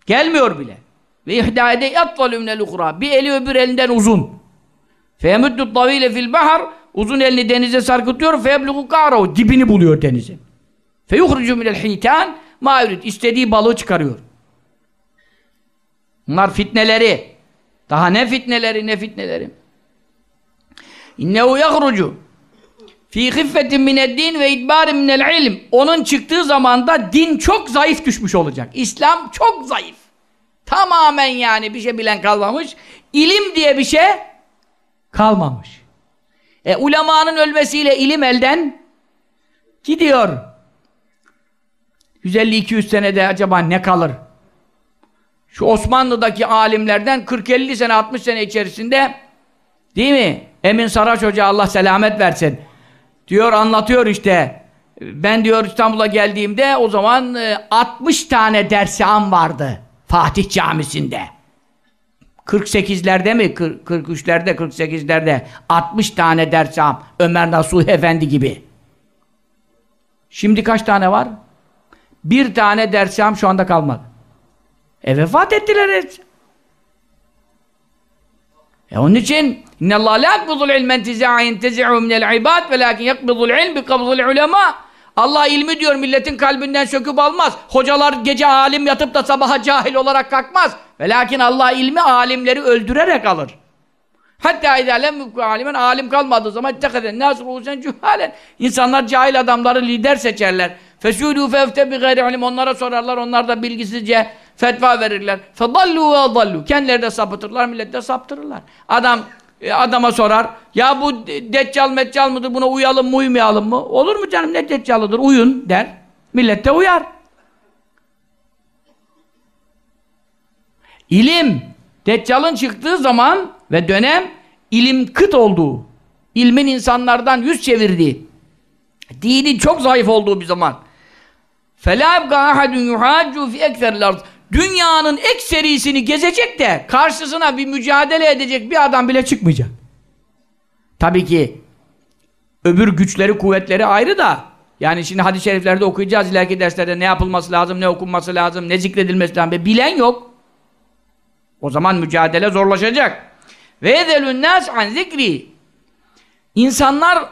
Gelmiyor bile. Ve ihdâde yattalü minel ukra. Bir eli öbür elinden uzun. Feyemüddü tavile fil bahar. Uzun elini denize sarkıtıyor. Feyeblugu kârahu. Dibini buluyor denizin. Feyuhrucu minel hîtân. Ma yurid. İstediği balığı çıkarıyor. Bunlar fitneleri. Daha ne fitneleri ne fitneleri. İnnehu yahrucu fi hiffetin mined-din ve idbarin minel ilm. Onun çıktığı zamanda din çok zayıf düşmüş olacak. İslam çok zayıf. Tamamen yani bir şey bilen kalmamış. İlim diye bir şey kalmamış. E ulemanın ölmesiyle ilim elden gidiyor. 150-200 senede acaba ne kalır? Şu Osmanlı'daki alimlerden 40-50 sene 60 sene içerisinde değil mi? Emin Saraç Hoca Allah selamet versin. Diyor anlatıyor işte. Ben diyor İstanbul'a geldiğimde o zaman 60 e, tane dersam vardı Fatih Camisi'nde. 48'lerde mi? 43'lerde, 48'lerde 60 tane dersam Ömer Nasuh Efendi gibi. Şimdi kaç tane var? Bir tane dersam şu anda kalmadı. E vefat ettiler hepsi. E onun için la yakbudul ilmen tiza'in tezi'u minel ibad ve lakin yakbudul ilm bi kabzul ulema. Allah ilmi diyor milletin kalbinden söküp almaz. Hocalar gece alim yatıp da sabaha cahil olarak kalkmaz. Ve Allah ilmi alimleri öldürerek alır. Hatta idâ lem yubku alimen alim kalmadığı zaman ittekeden nâs ruhusen cühâlen. İnsanlar cahil adamları lider seçerler. Fesûlû fefte bi gayri ilim. Onlara sorarlar. Onlar da bilgisizce fetva verirler. Fedallû ve adallû. Kendileri de sapıtırlar. Millet de saptırırlar. Adam e, adama sorar. Ya bu deccal meccal mıdır? Buna uyalım mı uymayalım mı? Olur mu canım ne deccalıdır? Uyun der. Millet de uyar. İlim Deccal'ın çıktığı zaman ve dönem ilim kıt olduğu, ilmin insanlardan yüz çevirdiği, dinin çok zayıf olduğu bir zaman. فَلَا اَبْقَى اَحَدٌ يُحَاجُّ فِي اَكْثَرِ الْاَرْضِ Dünyanın ekserisini gezecek de karşısına bir mücadele edecek bir adam bile çıkmayacak. Tabii ki öbür güçleri, kuvvetleri ayrı da yani şimdi hadis-i şeriflerde okuyacağız ileriki derslerde ne yapılması lazım, ne okunması lazım, ne zikredilmesi lazım. Bilen yok. O zaman mücadele zorlaşacak. Ve ezelün nas an zikri. İnsanlar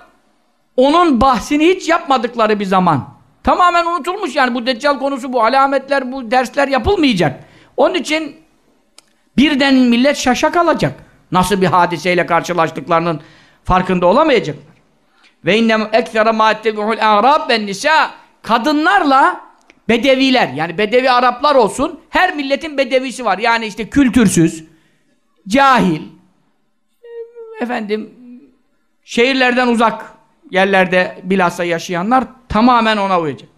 onun bahsini hiç yapmadıkları bir zaman. Tamamen unutulmuş yani bu deccal konusu bu alametler bu dersler yapılmayacak. Onun için birden millet şaşa kalacak. Nasıl bir hadiseyle karşılaştıklarının farkında olamayacaklar. Ve innem ekfere ma ettebi'ul a'rab ben nisa kadınlarla bedeviler yani bedevi Araplar olsun her milletin bedevisi var. Yani işte kültürsüz, cahil, efendim şehirlerden uzak yerlerde bilhassa yaşayanlar tamamen ona uyacak.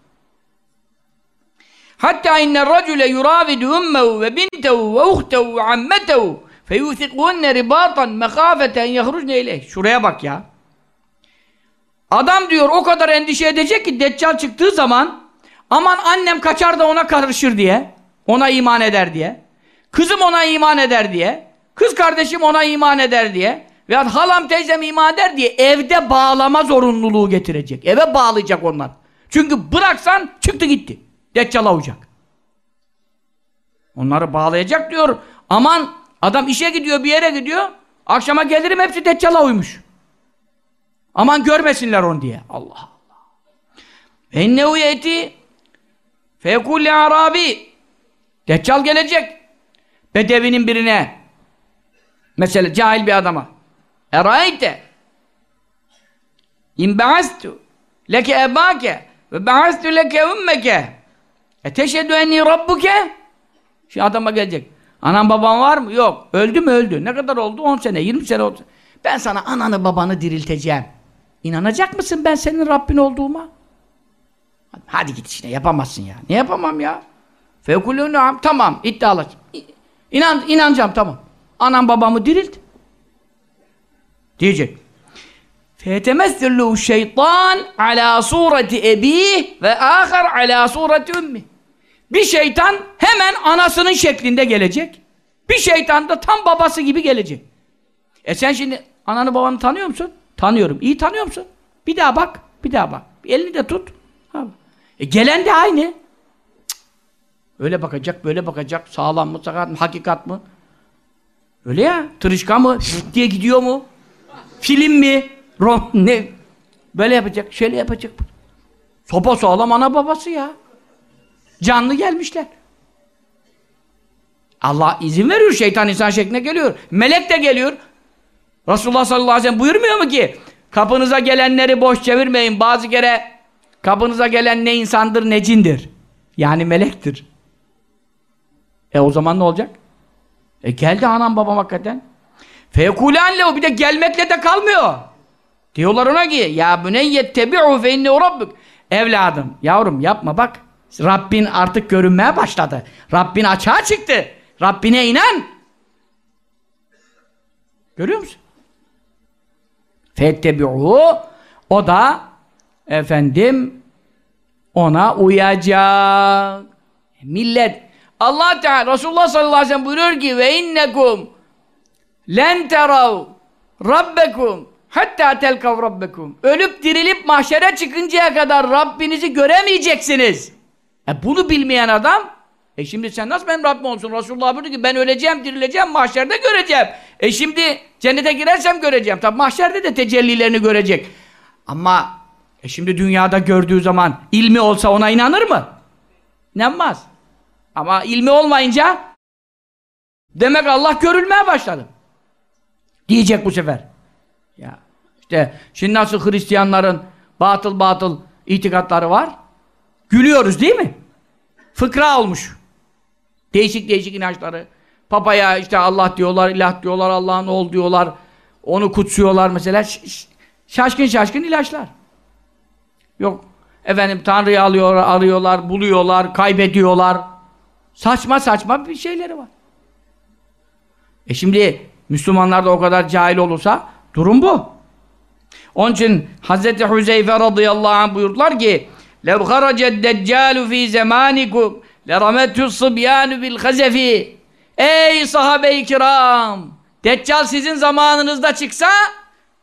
Hatta inne racule yuravidu ummehu ve bintehu ve uhtehu ve ammetehu feyuthikunne ribatan mekafeten yehrucne ileyh. Şuraya bak ya. Adam diyor o kadar endişe edecek ki Deccal çıktığı zaman aman annem kaçar da ona karışır diye. Ona iman eder diye. Kızım ona iman eder diye. Kız kardeşim ona iman eder diye. Veya halam teyzem iman eder diye evde bağlama zorunluluğu getirecek. Eve bağlayacak onlar. Çünkü bıraksan çıktı gitti. Deccal'a uyacak. Onları bağlayacak diyor. Aman adam işe gidiyor bir yere gidiyor. Akşama gelirim hepsi Deccal'a uymuş. Aman görmesinler onu diye. Allah Allah. ennehu yeti feyekul li arabi Deccal gelecek. Bedevinin birine mesela cahil bir adama Eraeyte İn ba'astu leke ebake ve ba'astu leke ümmeke eteşhedü enni rabbuke Şu adama gelecek. Anan baban var mı? Yok. Öldü mü? Öldü. Ne kadar oldu? 10 sene, 20 sene oldu. Ben sana ananı babanı dirilteceğim. İnanacak mısın ben senin Rabbin olduğuma? Hadi git işine yapamazsın ya. Ne yapamam ya? Fekulü tamam iddialı. İnan, inanacağım tamam. Anam babamı dirilt. Diyecek. فَيَتَمَثِّلُّهُ şeytan ala sureti ebi ve ahar ala sureti ümmi. Bir şeytan hemen anasının şeklinde gelecek. Bir şeytan da tam babası gibi gelecek. E sen şimdi ananı babanı tanıyor musun? Tanıyorum. İyi tanıyor musun? Bir daha bak. Bir daha bak. Elini de tut. E gelen de aynı. Cık. Öyle bakacak, böyle bakacak. Sağlam mı, sakat mı, hakikat mı? Öyle ya. Tırışka mı? diye gidiyor mu? Film mi? Rom ne? Böyle yapacak, şöyle yapacak. Sopa sağlam ana babası ya. Canlı gelmişler. Allah izin veriyor şeytan insan şekline geliyor. Melek de geliyor. Resulullah sallallahu aleyhi ve sellem buyurmuyor mu ki kapınıza gelenleri boş çevirmeyin. Bazı kere kapınıza gelen ne insandır ne cindir. Yani melektir. E o zaman ne olacak? E geldi anam babam hakikaten. Feyekulen o bir de gelmekle de kalmıyor. Diyorlar ona ki ya büneyyet tebi'u fe innehu rabbuk. Evladım, yavrum yapma bak. Rabbin artık görünmeye başladı. Rabbin açığa çıktı. Rabbine inan. Görüyor musun? Fettebi'u o da efendim ona uyacak. Millet Allah Teala Resulullah sallallahu aleyhi ve sellem buyuruyor ki ve innekum len terav rabbekum hatta telkav rabbekum ölüp dirilip mahşere çıkıncaya kadar Rabbinizi göremeyeceksiniz. E bunu bilmeyen adam e şimdi sen nasıl benim Rabbim olsun? Resulullah buyurdu ki ben öleceğim, dirileceğim, mahşerde göreceğim. E şimdi cennete girersem göreceğim. Tabi mahşerde de tecellilerini görecek. Ama e şimdi dünyada gördüğü zaman ilmi olsa ona inanır mı? İnanmaz. Ama ilmi olmayınca demek Allah görülmeye başladı. Diyecek bu sefer. Ya işte şimdi nasıl Hristiyanların batıl batıl itikatları var? Gülüyoruz değil mi? Fıkra olmuş. Değişik değişik inançları. Papaya işte Allah diyorlar, ilah diyorlar, Allah'ın oğul diyorlar. Onu kutsuyorlar mesela. Şaşkın şaşkın ilaçlar. Yok. Efendim Tanrı'yı alıyor, arıyorlar, buluyorlar, kaybediyorlar. Saçma saçma bir şeyleri var. E şimdi Müslümanlar da o kadar cahil olursa durum bu. Onun için Hz. Hüzeyfe radıyallahu anh buyurdular ki لَوْ خَرَجَ الدَّجَّالُ ف۪ي زَمَانِكُمْ لَرَمَتُّ الصِّبْيَانُ بِالْخَزَفِ Ey sahabe-i kiram! Deccal sizin zamanınızda çıksa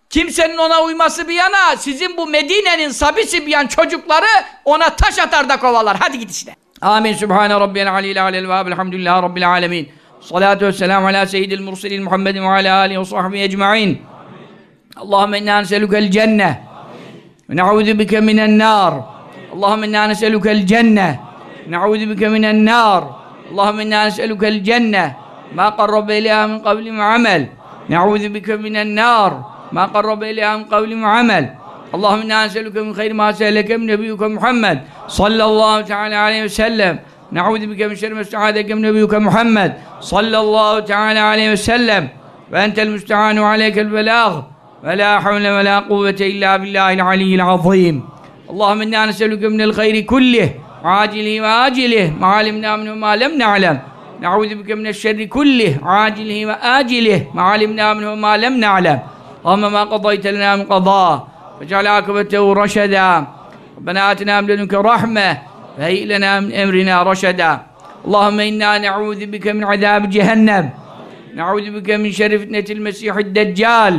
kimsenin ona uyması bir yana sizin bu Medine'nin sabisi bir çocukları ona taş atar da kovalar. Hadi git işte. Amin. Sübhane Rabbiyel aleyhi aleyhi ve elhamdülillahi rabbil alemin. Salatu vesselamu ala seyyidil murselin Muhammedin ve ala alihi ve sahbihi ecma'in. Allahümme inna neselükel cenne ve ne'udhu bike minen nar. Allahümme inna neselükel cenne ne'udhu bike minen nar. Allahümme inna neselükel cenne ma qarrabe ileyha min kavli ve amel. Ne'udhu bike minen nar ma qarrabe ileyha min kavli ve amel. اللهم أنا نسالك من خير ما سالك من نبيك محمد صلى الله تعالى عليه وسلم نعوذ بك من شر ما استعاذك من نبيك محمد صلى الله تعالى عليه وسلم. وأنت المستعان عليك البلاغ. ولا حول ولا قوة إلا بالله العلي العظيم. اللهم إنا نسألك من الخير كله عاجله وآجله ما علمنا منه ما لم نعلم. نعوذ بك من الشر كله عاجله وآجله ما علمنا منه ما لم نعلم. اللهم ما قضيت لنا من قضاء واجعل عاقبته رشدا. ربنا آتنا من لدنك رحمة ve eylena emrina raşeda. Allahümme inna ne'udhu bike min azab cehennem. Ne'udhu bike min şerri fitnetil mesihid deccal.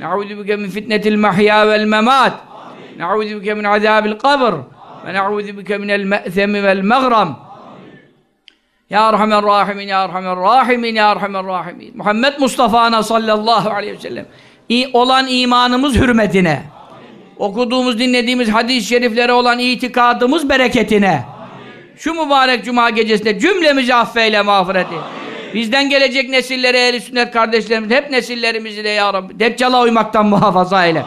Ne'udhu bike min fitnetil mahya vel memat. Ne'udhu bike min azabil kabr. Ve ne'udhu bike minel me'zemi vel meğram. Ya Erhamer Rahimin, Ya Erhamer Rahimin, Ya Erhamer Rahimin. Muhammed Mustafa'na sallallahu aleyhi ve sellem olan imanımız hürmetine okuduğumuz, dinlediğimiz hadis-i şeriflere olan itikadımız bereketine. Şu mübarek cuma gecesinde cümlemizi affeyle mağfiret eyle. Bizden gelecek nesillere, ehl sünnet kardeşlerimiz, hep nesillerimizi de ya Rabbi, Deccal'a uymaktan muhafaza eyle.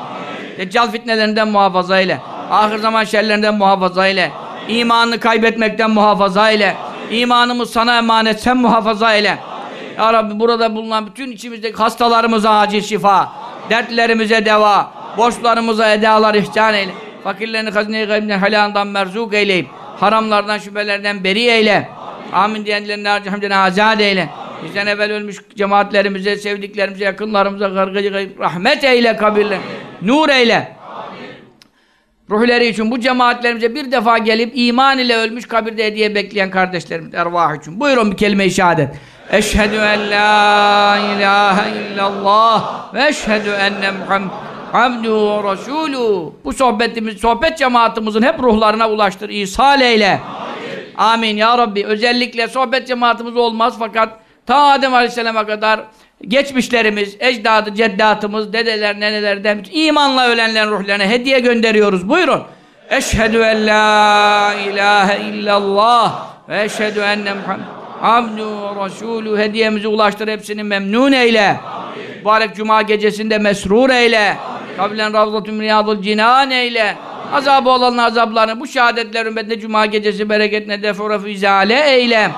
Deccal fitnelerinden muhafaza eyle. Ahir zaman şerlerinden muhafaza eyle. İmanını kaybetmekten muhafaza eyle. İmanımız sana emanet, sen muhafaza eyle. Ya Rabbi burada bulunan bütün içimizdeki hastalarımıza acil şifa, dertlerimize deva, borçlarımıza edalar ihsan eyle. Fakirlerini hazine-i gaybden helalından merzuk eyleyip, haramlardan şüphelerden beri eyle. Amin diyenlerini harcamcına azad eyle. Bizden evvel ölmüş cemaatlerimize, sevdiklerimize, yakınlarımıza gargacı rahmet eyle kabirler. Nur eyle. Ruhları için bu cemaatlerimize bir defa gelip iman ile ölmüş kabirde hediye bekleyen kardeşlerimiz ervah için. Buyurun bir kelime-i şehadet. Eşhedü en la ilahe illallah ve eşhedü enne Muhammed abduhu ve resulü. Bu sohbetimiz, sohbet cemaatimizin hep ruhlarına ulaştır. İsal eyle. Amin ya Rabbi. Özellikle sohbet cemaatimiz olmaz fakat ta Adem Aleyhisselam'a kadar geçmişlerimiz, ecdadı, ceddatımız, dedeler, nenelerden imanla ölenlerin ruhlarına hediye gönderiyoruz. Buyurun. Eşhedü en la ilahe illallah ve eşhedü enne Muhammed abdu resulü hediyemizi ulaştır hepsini memnun eyle. Mübarek cuma gecesinde mesrur eyle. Kablen ravzatü riyadul cinan eyle. Azabı olanın azaplarını bu şehadetler ümmetine cuma gecesi bereketine defura izale eyle.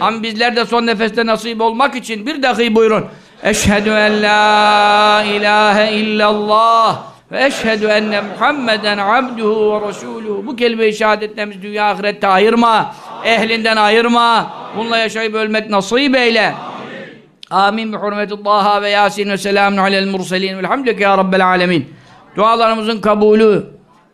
Ama bizler de son nefeste nasip olmak için bir dahi buyurun. Eşhedü en la ilahe illallah ve eşhedü enne Muhammeden abduhu ve resuluhu. Bu kelime-i şehadetlerimiz dünya ahirette ayırma. Ehlinden ayırma. Bununla yaşayıp ölmek nasip eyle. Amin. Bi hurmetullah ve yasin ve selamun alel murselin. Velhamdülillah ya Rabbel alemin. Dualarımızın kabulü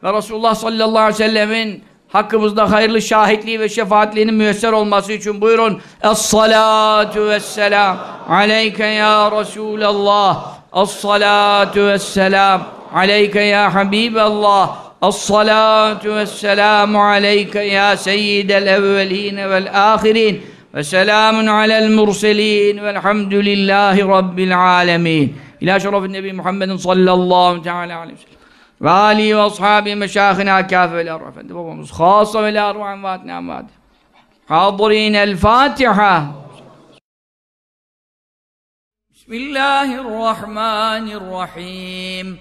ve Resulullah sallallahu aleyhi ve sellemin hakkımızda hayırlı şahitliği ve şefaatliğinin müyesser olması için buyurun. Es-salatu vesselam aleyke ya Resulallah. Es-salatu vesselam aleyke ya Habiballah. Es-salatu vesselamu aleyke ya seyyidel evveline vel ahirin. Ve selamun alel murselin velhamdülillahi rabbil alemin. İlâ şerefin Nebi Muhammedin sallallahu teala aleyhi ve sellem. Ve âlihi ve ashabi meşâhına kâfe ve lâru efendi babamız khâsa ve lâru envâtine envâdi. Hâdırîn el Fatiha. Bismillahirrahmanirrahim.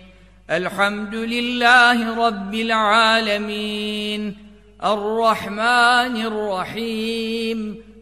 Elhamdülillahi Rabbil âlemîn.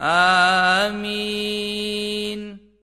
آمين.